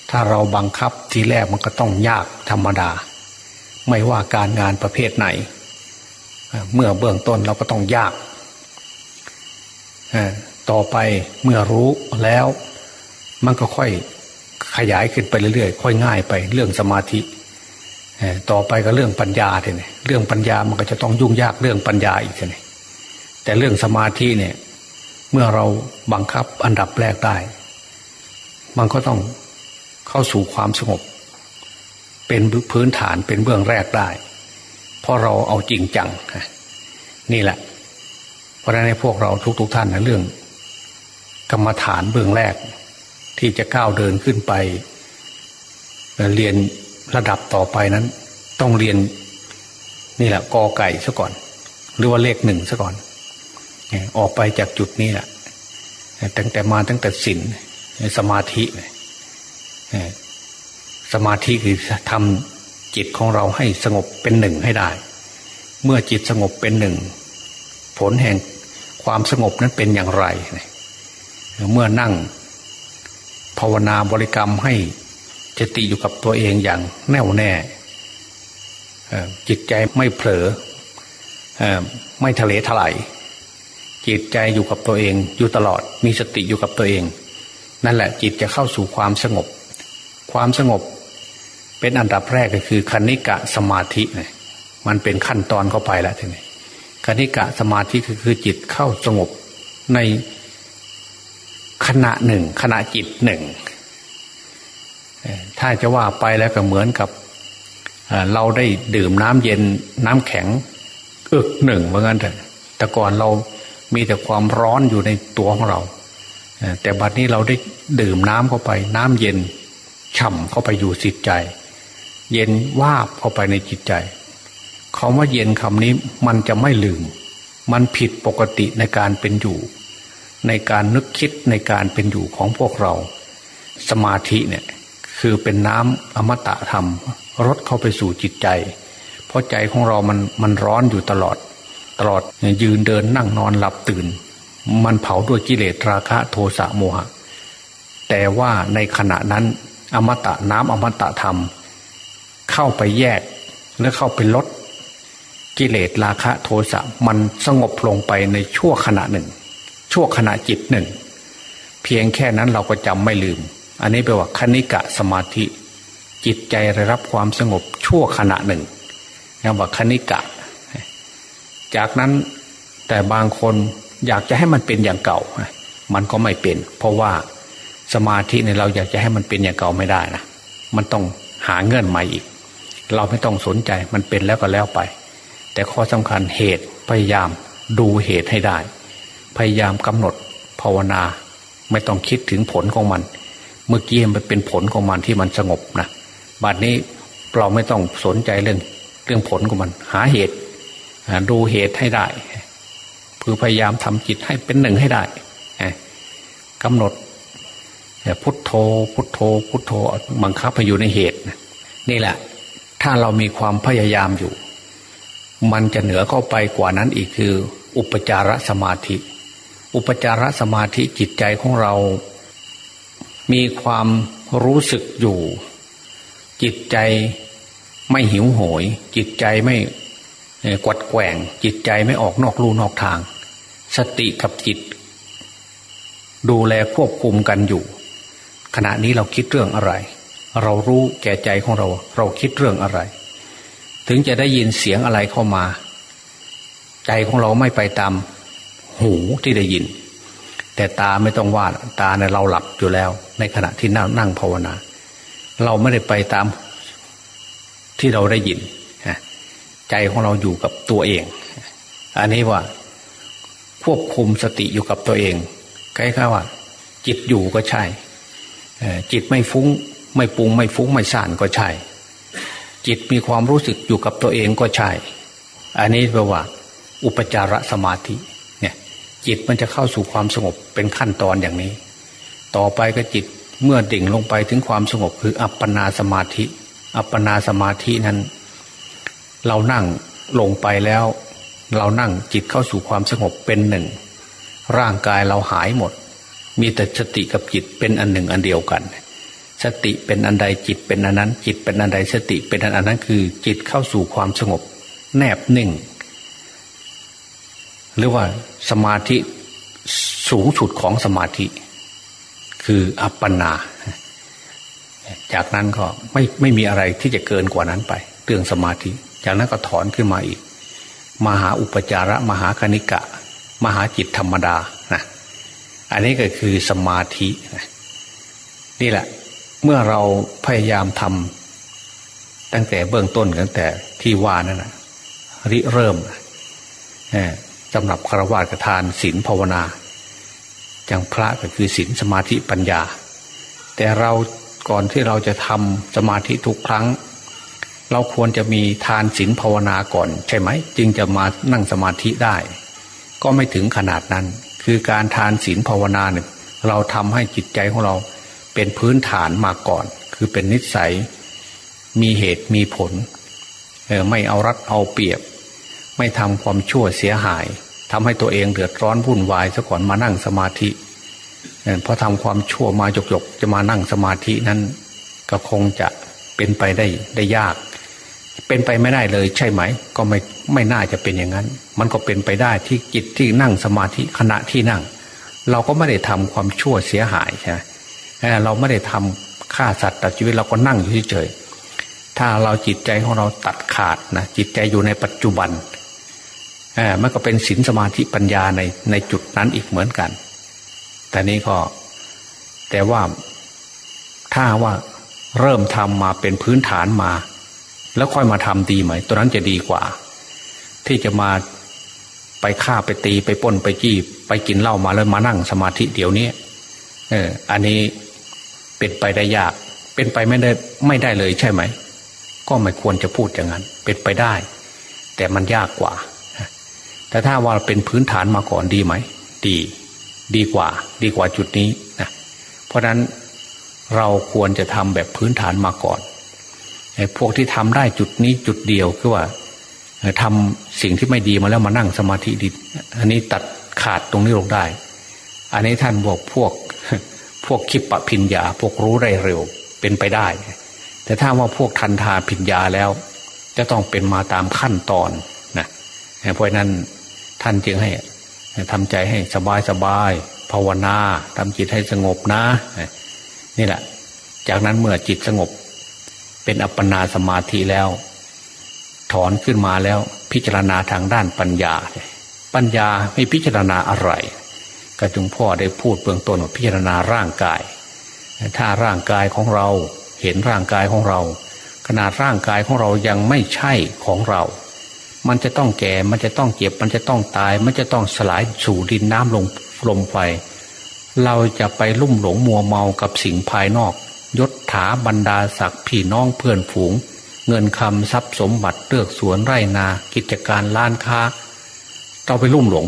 ถ้าเราบังคับทีแรกมันก็ต้องยากธรรมดา ไม่ว่าการงานประเภทไหน เมื่อเบื้องต้นเราก็ต้องยาก ต่อไปเมื่อรู้แล้ว มันก็ค่อยขยายขึ้นไปเรื่อยๆ ค่อยง่ายไปเรื่องสมาธิต่อไปก็เรื่องปัญญาทีนี้เรื่องปัญญามันก็จะต้องยุ่งยากเรื่องปัญญาอีกทีนี้แต่เรื่องสมาธิเนี่ย เมื่อเราบังคับอันดับแรกได้ มันก็ต้องเข้าสู่ความสงบ เป็นพื้นฐานเป็นเบื้องแรกได้ เพราะเราเอาจริงจังนี่แหละ ราะฉะนั้นพวกเราทุกๆทท่านนะเรื่อง กรรมฐานเบื้องแรก ที่จะก้าวเดินขึ้นไป เรียนระดับต่อไปนั้น ต้องเรียนนี่แหละกอไก่ซะก่อน หรือว่าเลขหนึ่งซะก่อนออกไปจากจุดนี้แหละตั้งแต่มาตั้งแต่ศีลสมาธิสมาธิคือทำจิตของเราให้สงบเป็นหนึ่งให้ได้ เมื่อจิตสงบเป็นหนึ่ง ผลแห่ง ความสงบนั้นเป็นอย่างไร เมื่อนั่งภาวนาบริกรรมให้จิติอยู่กับตัวเองอย่างแน่วแน่จิตใจไม่เผลอไม่ทะเลถลายจิตใจอยู่กับตัวเองอยู่ตลอดมีสติอยู่กับตัวเอง นั่นแหละจิตจะเข้าสู่ความสงบ ความสงบ เป็นอันดับแรกก็คือคณิกะสมาธิเนี่ยมันเป็นขั้นตอนเข้าไปแล้วทีนี้ คณิกะสมาธิคือจิตเข้าสงบในขณะหนึ่ง ขณะจิตหนึ่ง ถ้าจะว่าไปแล้วก็เหมือนกับเราได้ดื่มน้ำเย็นน้ำแข็งอึกหนึ่งเหมือนกันแต่แต่ก่อนเรามีแต่ความร้อนอยู่ในตัวของเรา แต่บัดนี้เราได้ดื่มน้ำเข้าไป น้ำเย็นฉ่ำเข้าไปอยู่จิตใจ เย็นวาบเข้าไปในจิตใจ คำว่าเย็นคำนี้มันจะไม่ลืม มันผิดปกติในการเป็นอยู่ ในการนึกคิดในการเป็นอยู่ของพวกเรา สมาธิเนี่ยคือเป็นน้ำอมตะธรรมรดเข้าไปสู่จิตใจ เพราะใจของเรามันมันร้อนอยู่ตลอด ตลอดยืนเดินนั่งนอนหลับตื่น มันเผาด้วยกิเลสราคะโทสะโมหะ แต่ว่าในขณะนั้นอมตะน้ำอมตะธรรม เข้าไปแยกและเข้าไปลด กิเลสราคะโทสะมันสงบลงไปในชั่วขณะหนึ่ง ชั่วขณะจิตหนึ่ง เพียงแค่นั้นเราก็จำไม่ลืม อันนี้แปลว่าคณิกะสมาธิ จิตใจได้รับความสงบชั่วขณะหนึ่งเรียกว่าคณิกะ จากนั้นแต่บางคนอยากจะให้มันเป็นอย่างเก่า มันก็ไม่เป็น เพราะว่าสมาธิในเราอยากจะให้มันเป็นอย่างเก่าไม่ได้นะมันต้องหาเงื่อนใหม่อีก เราไม่ต้องสนใจมันเป็นแล้วก็แล้วไป แต่ข้อสำคัญเหตุพยายามดูเหตุให้ได้ พยายามกำหนดภาวนา ไม่ต้องคิดถึงผลของมัน เมื่อกี้มันเป็นผลของมันที่มันสงบนะบัดนี้เราไม่ต้องสนใจเรื่องเรื่องผลของมัน หาเหตุดูเหตุให้ได้คือพยายามทำจิตให้เป็นหนึ่งให้ได้กำหนดพุทโธพุทโธ พุทโธบังคับให้อยู่ในเหตุนี่แหละ ถ้าเรามีความพยายามอยู่ มันจะเหนือเข้าไปกว่านั้นอีกคือ อุปจารสมาธิ อุปจารสมาธิจิตใจของเรา มีความรู้สึกอยู่ จิตใจไม่หิวโหย จิตใจไม่กวัดแกว่ง จิตใจไม่ออกนอกลู่นอกทาง สติกับจิต ดูแลควบคุมกันอยู่ ขณะนี้เราคิดเรื่องอะไร เรารู้แก่ใจของเรา เราคิดเรื่องอะไร ถึงจะได้ยินเสียงอะไรเข้ามา ใจของเราไม่ไปตามหูที่ได้ยิน แต่ตาไม่ต้องว่าตาเนี่ยเราหลับอยู่แล้ว ในขณะที่นั่งนั่งภาวนา เราไม่ได้ไปตามที่เราได้ยินใจของเราอยู่กับตัวเอง อันนี้ว่า ควบคุมสติอยู่กับตัวเองใกล้ๆว่า จิตอยู่ก็ใช่จิตไม่ฟุง้ง ไม่ปรุงไม่ฟุ้งไม่ซ่านก็ใช่ จิตมีความรู้สึกอยู่กับตัวเองก็ใช่ อันนี้แปลว่า อุปจารสมาธิ เนี่ย จิตมันจะเข้าสู่ความสงบเป็นขั้นตอนอย่างนี้ ต่อไปก็จิตเมื่อดิ่งลงไปถึงความสงบคืออัปปนาสมาธิ อัปปนาสมาธินั้น เรานั่งลงไปแล้ว เรานั่งจิตเข้าสู่ความสงบเป็นหนึ่ง ร่างกายเราหายหมด มีแต่สติกับจิตเป็นอันหนึ่งอันเดียวกันส ติเป็นอันใดจิตเป็นอันนั้น จิตเป็นอันใดสติเป็นอันนั้นคือ จิตเข้าสู่ความสงบ แนบนิ่ง หรือว่าสมาธิสูงสุดของสมาธิ คืออัปปนา จากนั้นก็ไม่ไม่มีอะไรที่จะเกินกว่านั้นไป เรื่องสมาธิ จากนั้นก็ถอนขึ้นมาอีก มหาอุปจาระ มหาคณิกะ มหาจิตธรรมดานะอันนี้ก็คือสมาธินี่แหละ เมื่อเราพยายามทำตั้งแต่เบื้องต้นตั้งแต่ที่ว่านั่นนะริเริ่มสำหรับคารวะกทานศีลภาวนาอย่างพระก็คือศีลสมาธิปัญญา แต่เราก่อนที่เราจะทำสมาธิทุกครั้ง เราควรจะมีทานศีลภาวนาก่อน ใช่ไหม จึงจะมานั่งสมาธิได้ ก็ไม่ถึงขนาดนั้น คือการทานศีลภาวนาเนี่ยเราทำให้จิตใจของเรา เป็นพื้นฐานมาก่อน คือเป็นนิสัยมีเหตุมีผลไม่เอารัดเอาเปรียบ ไม่ทำความชั่วเสียหายทำให้ตัวเองเดือดร้อนวุ่นวายซะก่อนมานั่งสมาธิเพราะทำความชั่วมาหยกๆจะมานั่งสมาธินั้น ก็คงจะเป็นไปได้ได้ยาก เป็นไปไม่ได้เลยใช่ไหม ก็ไม่ไม่น่าจะเป็นอย่างนั้น มันก็เป็นไปได้ที่จิตที่นั่งสมาธิขณะที่นั่ง เราก็ไม่ได้ทำความชั่วเสียหายใช่ เราไม่ได้ทำฆ่าสัตว์ตัดชีวิตเราก็นั่งอยู่เฉยถ้าเราจิตใจของเราตัดขาดนะจิตใจอยู่ในปัจจุบันมันก็เป็นศีลสมาธิปัญญาในในจุดนั้นอีกเหมือนกัน แต่นี้ก็ แต่ว่าถ้าว่าเริ่มทำมาเป็นพื้นฐานมา แล้วค่อยมาทำดีไหมตัวนั้นจะดีกว่า ที่จะมาไปฆ่าไปตีไปป้นไปจี้ ไปกินเหล้ามาแล้วมานั่งสมาธิเดี๋ยวนี้เออ อันนี้ เป็นไปได้ยาก เป็นไปไม่ได้ไม่ได้เลยใช่ไหม ก็ไม่ควรจะพูดอย่างนั้น เป็นไปได้ แต่มันยากกว่า แต่ถ้าว่าเป็นพื้นฐานมาก่อนดีไหม ดี ดีกว่า ดีกว่าจุดนี้นะเพราะนั้นเราควรจะทำแบบพื้นฐานมาก่อนไอ้พวกที่ทำได้จุดนี้จุดเดียวคือว่าทำสิ่งที่ไม่ดีมาแล้วมานั่งสมาธิดีอันนี้ตัดขาดตรงนี้ลงได้ อันนี้ท่านบอกพวก พวกคิปปะพิญญา พวกรู้ได้เร็วเป็นไปได้ แต่ถ้าว่าพวกทันทาพิญญาแล้ว จะต้องเป็นมาตามขั้นตอนนะเพราะนั้นท่านจึงให้ทำใจให้สบายสบายภาวนาทำจิตให้สงบนะ นี่แหละ จากนั้นเมื่อจิตสงบ เป็นอัปปนาสมาธิแล้ว ถอนขึ้นมาแล้วพิจารณาทางด้านปัญญา ปัญญาไม่พิจารณาอะไร ก็จึงพ่อได้พูดเบื้องต้นว่าพิจารณาร่างกาย ถ้าร่างกายของเราเห็นร่างกายของเรา ขนาดร่างกายของเรายังไม่ใช่ของเรา มันจะต้องแก่ มันจะต้องเจ็บ มันจะต้องตาย มันจะต้องสลายสู่ดินน้ำลงลมไฟ เราจะไปลุ่มหลงมัวเมากับสิ่งภายนอก ยศถาบรรดาศักดิ์พี่น้องเพื่อนฝูง เงินคำทรัพย์สมบัติเลือกสวนไร่นา กิจการล้านค้า เราไปลุ่มหลง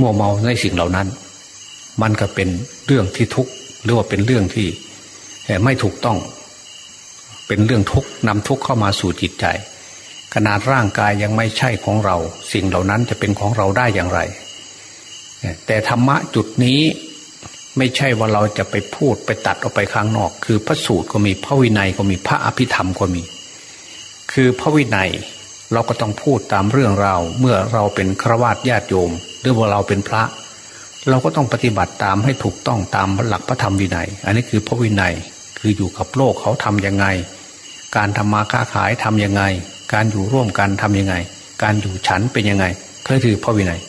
มัวเมาในสิ่งเหล่านั้น มันก็เป็นเรื่องที่ทุกข์หรือว่าเป็นเรื่องที่ไม่ถูกต้อง เป็นเรื่องทุกข์นำทุกข์เข้ามาสู่จิตใจ ขนาดร่างกายยังไม่ใช่ของเรา สิ่งเหล่านั้นจะเป็นของเราได้อย่างไร แต่ธรรมะจุดนี้ไม่ใช่ว่าเราจะไปพูดไปตัดออกไปข้างนอก คือพระสูตรก็มีพระวินัยก็มีพระอภิธรรมก็มี คือพระวินัย เราก็ต้องพูดตามเรื่องราวเมื่อเราเป็นครวญญาติโยม หรือว่าเราเป็นพระ เราก็ต้องปฏิบัติตามให้ถูกต้องตามหลักพระธรรมวินัย อันนี้คือพระวินัยคืออยู่กับโลกเขาทํำยังไง การทำมาค้าขายทํำยังไง การอยู่ร่วมกันทํำยังไง การอยู่ฉันเป็นยังไงก็คือพระวินัย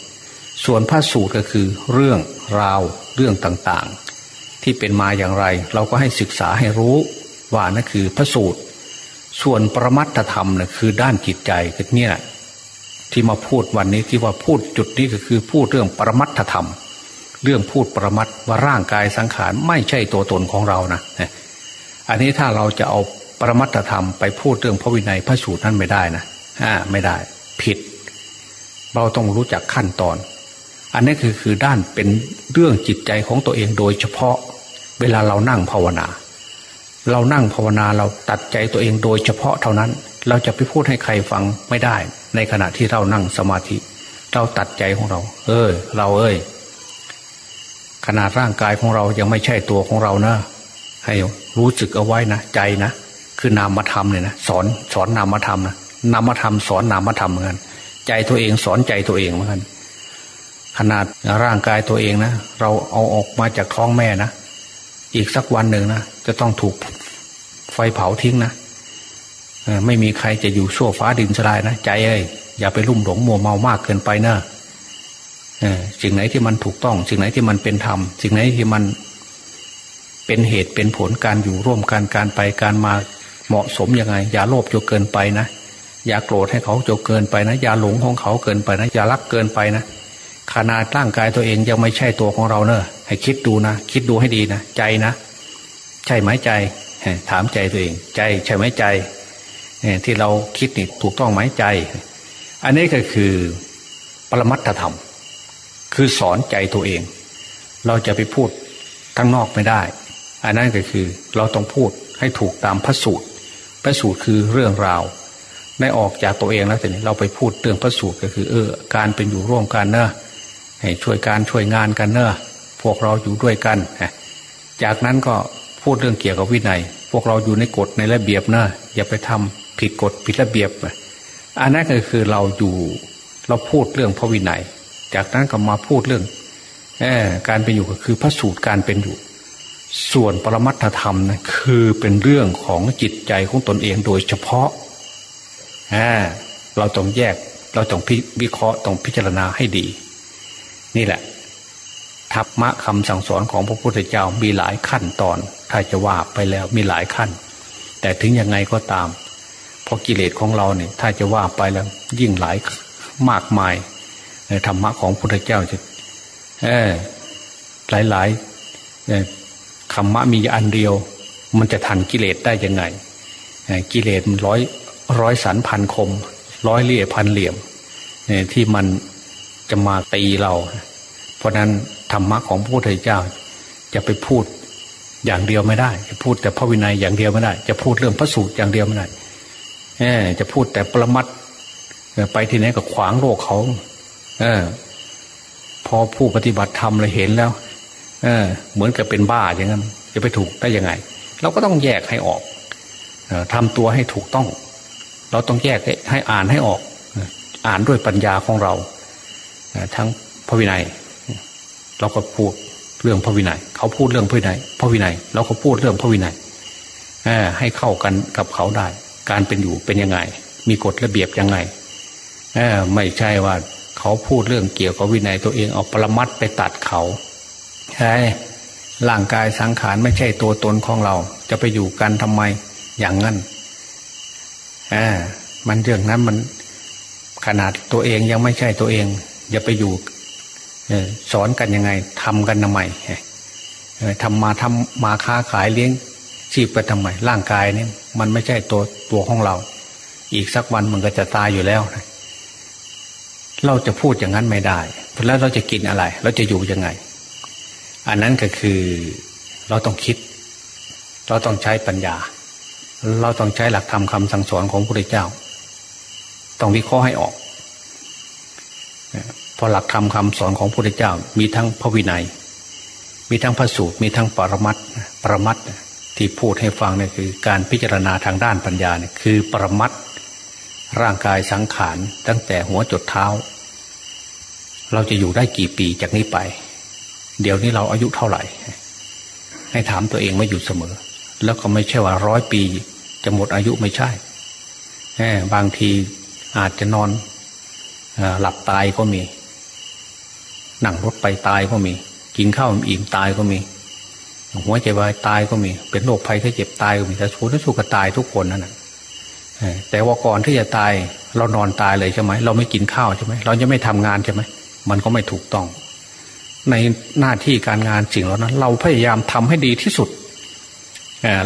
ส่วนพระสูตรก็คือเรื่องราวเรื่องต่างๆ ที่เป็นมาอย่างไร เราก็ให้ศึกษาให้รู้ว่านั่นคือพระสูตร ส่วนปรมัตถธรรมนะ่ะคือด้านจิตใจคือเนี่ยที่มาพูดวันนี้ที่ว่าพูดจุดนี้ก็คือพูดเรื่องปรมัตถธรรม เรื่องพูดปรมัตว่าร่างกายสังขารไม่ใช่ตัวตนของเรานะอันนี้ถ้าเราจะเอาปรมัตธรรมไปพูดเรื่องพระวินัยพระสูตรนั้นไม่ได้นะอ่าไม่ได้ ผิด เราต้องรู้จักขั้นตอน อันนี้คือคือด้านเป็นเรื่องจิตใจของตัวเองโดยเฉพาะ เวลาเรานั่งภาวนา เรานั่งภาวนาเราตัดใจตัวเองโดยเฉพาะเท่านั้น เราจะไปพูดให้ใครฟังไม่ได้ ในขณะที่เรานั่งสมาธิ เราตัดใจของเรา เอ้ยเราเอ้ยขนาดร่างกายของเรายังไม่ใช่ตัวของเรานะ ให้รู้สึกเอาไว้นะใจนะ คือนามธรรมเนี่ยนะสอนสอนนามธรรมนะนามธรรมสอนนามธรรมเหมือนกันใจตัวเองสอนใจตัวเองเหมือนกันขนาดร่างกายตัวเองนะ เราเอาออกมาจากท้องแม่นะอีกสักวันหนึ่งนะจะต้องถูก ไฟเผาทิ้งนะไม่มีใครจะอยู่ชั่วฟ้าดินสลายนะใจเอ้ยอย่าไปลุ่มหลงมัวเมามากเกินไปเนะสิ่งไหนที่มันถูกต้อง สิ่งไหนที่มันเป็นธรรม สิ่งไหนที่มันเป็นเหตุเป็นผลการอยู่ร่วมกันการไปการมาเหมาะสมยังไง อย่าโลภจนเกินไปนะอย่าโกรธให้เขาจนเกินไปนะอย่าหลงของเขาเกินไปนะอย่ารักเกินไปนะขนาดร่างกายตัวเองยังไม่ใช่ตัวของเราเนอะให้คิดดูนะคิดดูให้ดีนะใจนะ ใช่ไหมใจ ถามใจตัวเอง ใจใช่ไหมใจที่เราคิดนี่ถูกต้องไหมใจ อันนี้ก็คือปรมัตถธรรม คือสอนใจตัวเอง เราจะไปพูดทั้งนอกไม่ได้ อันนั้นก็คือเราต้องพูดให้ถูกตามพระสูตรพระสูตรคือเรื่องราวได้ออกจากตัวเองแล้วแต่นี้เราไปพูดเรื่องพระสูตรก็คือ เออ การเป็นอยู่ร่วมกันเนอะให้ช่วยการช่วยงานกันเนอะพวกเราอยู่ด้วยกันจากนั้นก็พูดเรื่องเกี่ยวกับวินัย พวกเราอยู่ในกฎในระเบียบนะอย่าไปทำผิดกฎผิดระเบียบอันนั้นก็คือเราอยู่เราพูดเรื่องพระวินัย จากนั้นก็มาพูดเรื่องการเป็นอยู่ก็คือพระสูตรการเป็นอยู่ ส่วนปรมัตถธรรมนะคือเป็นเรื่องของจิตใจของตนเองโดยเฉพาะเราต้องแยกเราต้องวิเคราะห์ต้องพิจารณาให้ดี นี่แหละธรรมะคำสั่งสอนของพระพุทธเจ้ามีหลายขั้นตอน ถ้าจะว่าไปแล้วมีหลายขั้น แต่ถึงยังไงก็ตาม เพราะกิเลสของเราเนี่ย ถ้าจะว่าไปแล้ว ยิ่งหลายมากมายธรรมะของพระพุทธเจ้าจะหลายหลายคำมะมีอันเดียว มันจะทันกิเลสได้ยังไงกิเลสมันร้อยร้อยสันพันคม ร้อยเลี่ยพันเหลี่ยมที่มันจะมาตีเรา เพราะนั้นธรรมะของพระพุทธเจ้า จะไปพูด อย่างเดียวไม่ได้จะพูดแต่พระวินัยอย่างเดียวไม่ได้ จะพูดเรื่องพระสูตรอย่างเดียวไม่ได้จะพูดแต่ปรมัดไปที่ไหนก็ขวางโลกเขา เออ พอผู้ปฏิบัติธรรมเลยเห็นแล้ว เออ เหมือนกับเป็นบ้าอย่างนั้นจะไปถูกได้ยังไง เราก็ต้องแยกให้ออกทำตัวให้ถูกต้อง เราต้องแยกให้อ่านให้ออก อ่านด้วยปัญญาของเราทั้งพระวินัย เราก็พูด เรื่องพระวินัยเขาพูดเรื่องพระวินัยพระวินัยเราก็พูดเรื่องพระวินัยให้เข้ากันกับเขาได้ การเป็นอยู่เป็นยังไง มีกฎระเบียบยังไงไม่ใช่ว่าเขาพูดเรื่องเกี่ยวกับวินัยตัวเองเอาปรมัดไปตัดเขาใช่ร่างกายสังขารไม่ใช่ตัวตนของเรา จะไปอยู่กันทำไมอย่างนั้นอ่ามันเรื่องนั้นมันขนาดตัวเองยังไม่ใช่ตัวเอง อย่าไปอยู่ สอนกันยังไงทำกันทำไมทำมาทำมาค้าขายเลี้ยงชีพไปทำไมร่างกายเนี่ยมันไม่ใช่ตัวตัวของเรา อีกสักวันมันก็จะตายอยู่แล้วเราจะพูดอย่างนั้นไม่ได้แล้วเราจะกินอะไร เราจะอยู่ยังไง อันนั้นก็คือเราต้องคิด เราต้องใช้ปัญญา เราต้องใช้หลักธรรมคาสั่งสอนของพระพุทธเจ้า ต้องวิเคราะห์ให้ออก พอหลักธรรมคาสอนของพระพุทธเจ้า มีทั้งพระวินัย มีทั้งพระสูตร มีทั้งปรมัตปรมัตที่พูดให้ฟังเนี่ยคือ การพิจารณาทางด้านปัญญาเนี่ยคือปรมัตร่างกายสังขารตั้งแต่หัวจดเท้า เราจะอยู่ได้กี่ปีจากนี้ไป เดี๋ยวนี้เราอายุเท่าไหร่ ให้ถามตัวเองไม่อยู่เสมอ แล้วก็ไม่ใช่ว่าร้อยปี จะหมดอายุไม่ใช่บางทีอาจจะนอนหลับตายก็มี นั่งรถไปตายก็มี กินข้าวอิ่มตายก็มี หัวใจวายตายก็มี เป็นโรคภัยแค่เจ็บตายก็มีแต่สุขสุขก็ตายทุกคนนั่นแหละแต่ว่าก่อนที่จะตาย เรานอนตายเลยใช่ไหมเราไม่กินข้าวใช่ไหมเราจะไม่ทำงานใช่ไหมมันก็ไม่ถูกต้อง ในหน้าที่การงานสิ่งเหล่านั้น เราพยายามทำให้ดีที่สุด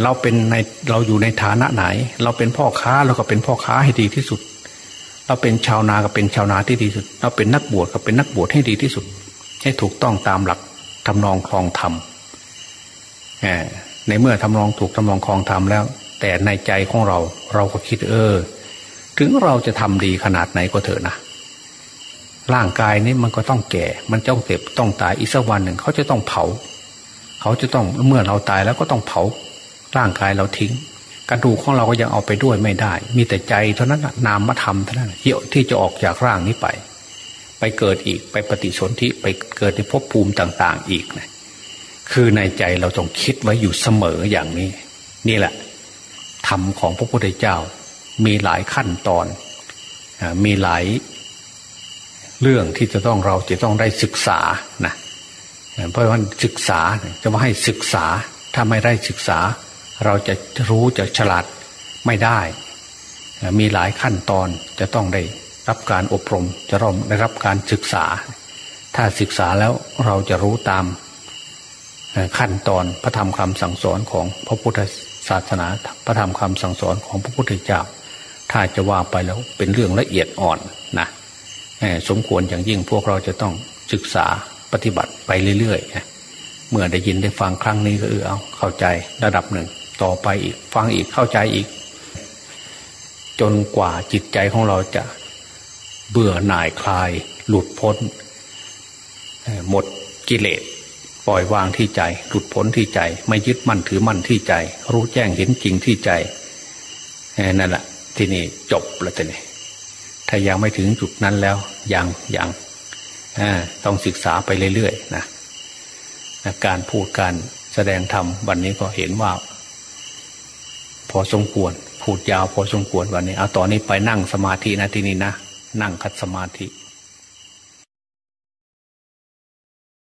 เราเป็นในเราอยู่ในฐานะไหน เราเป็นพ่อค้าเราก็เป็นพ่อค้าให้ดีที่สุด เราเป็นชาวนาก็เป็นชาวนาที่ดีที่สุด เราเป็นนักบวชก็เป็นนักบวชให้ดีที่สุด ให้ถูกต้องตามหลักทำนองคลองธรรมในเมื่อทำนองถูกทำนองคลองธรรมแล้ว แต่ในใจของเราเราก็คิดเออ ถึงเราจะทำดีขนาดไหนก็เถอะนะร่างกายนี้มันก็ต้องแก่ มันต้องเจ็บต้องตายอีกสักวันหนึ่งเขาจะต้องเผา เขาจะต้องเมื่อเราตายแล้วก็ต้องเผา ร่างกายเราทิ้ง กระดูกของเราก็ยังเอาไปด้วยไม่ได้ มีแต่ใจเท่านั้นนามธรรมเท่านั้นเยี่ยวที่จะออกจากร่างนี้ไป ไปเกิดอีกไปปฏิสนธิไปเกิดในภพภูมิต่าง ๆ อีกนะคือในใจเราต้องคิดไว้อยู่เสมออย่างนี้ นี่แหละธรรมของพระพุทธเจ้า มีหลายขั้นตอน มีหลายเรื่องที่จะต้องเราจะต้องได้ศึกษานะเพราะว่าศึกษาจะมาให้ศึกษาถ้าไม่ได้ศึกษา เราจะรู้จะฉลาดไม่ได้ มีหลายขั้นตอนจะต้องได้ รับการอบรมจะต้องได้รับการศึกษา ถ้าศึกษาแล้วเราจะรู้ตามขั้นตอนพระธรรมคำสั่งสอนของพระพุทธศาสนา พระธรรมคำสั่งสอนของพระพุทธเจ้า ถ้าจะว่าไปแล้วเป็นเรื่องละเอียดอ่อนนะสมควรอย่างยิ่งพวกเราจะต้องศึกษาปฏิบัติไปเรื่อยๆเมื่อได้ยินได้ฟังครั้งนี้ก็เออเอาเข้าใจระดับหนึ่ง ต่อไปอีกฟังอีกเข้าใจอีก จนกว่าจิตใจของเราจะ เบื่อหน่ายคลาย หลุดพ้น หมดกิเลสปล่อยวางที่ใจ หลุดพ้นที่ใจ ไม่ยึดมั่นถือมั่นที่ใจ รู้แจ้งเห็นจริงที่ใจนั่นแหละที่นี่จบแล้วทีนี้ถ้ายังไม่ถึงจุดนั้นแล้ว ยังยังต้องศึกษาไปเรื่อยๆนะการพูดการแสดงธรรมวันนี้ก็เห็นว่า พอสมควร พูดยาวพอสมควรวันนี้ เอาตอนนี้ไปนั่งสมาธินะที่นี่นะ นั่งคัดสมาธิ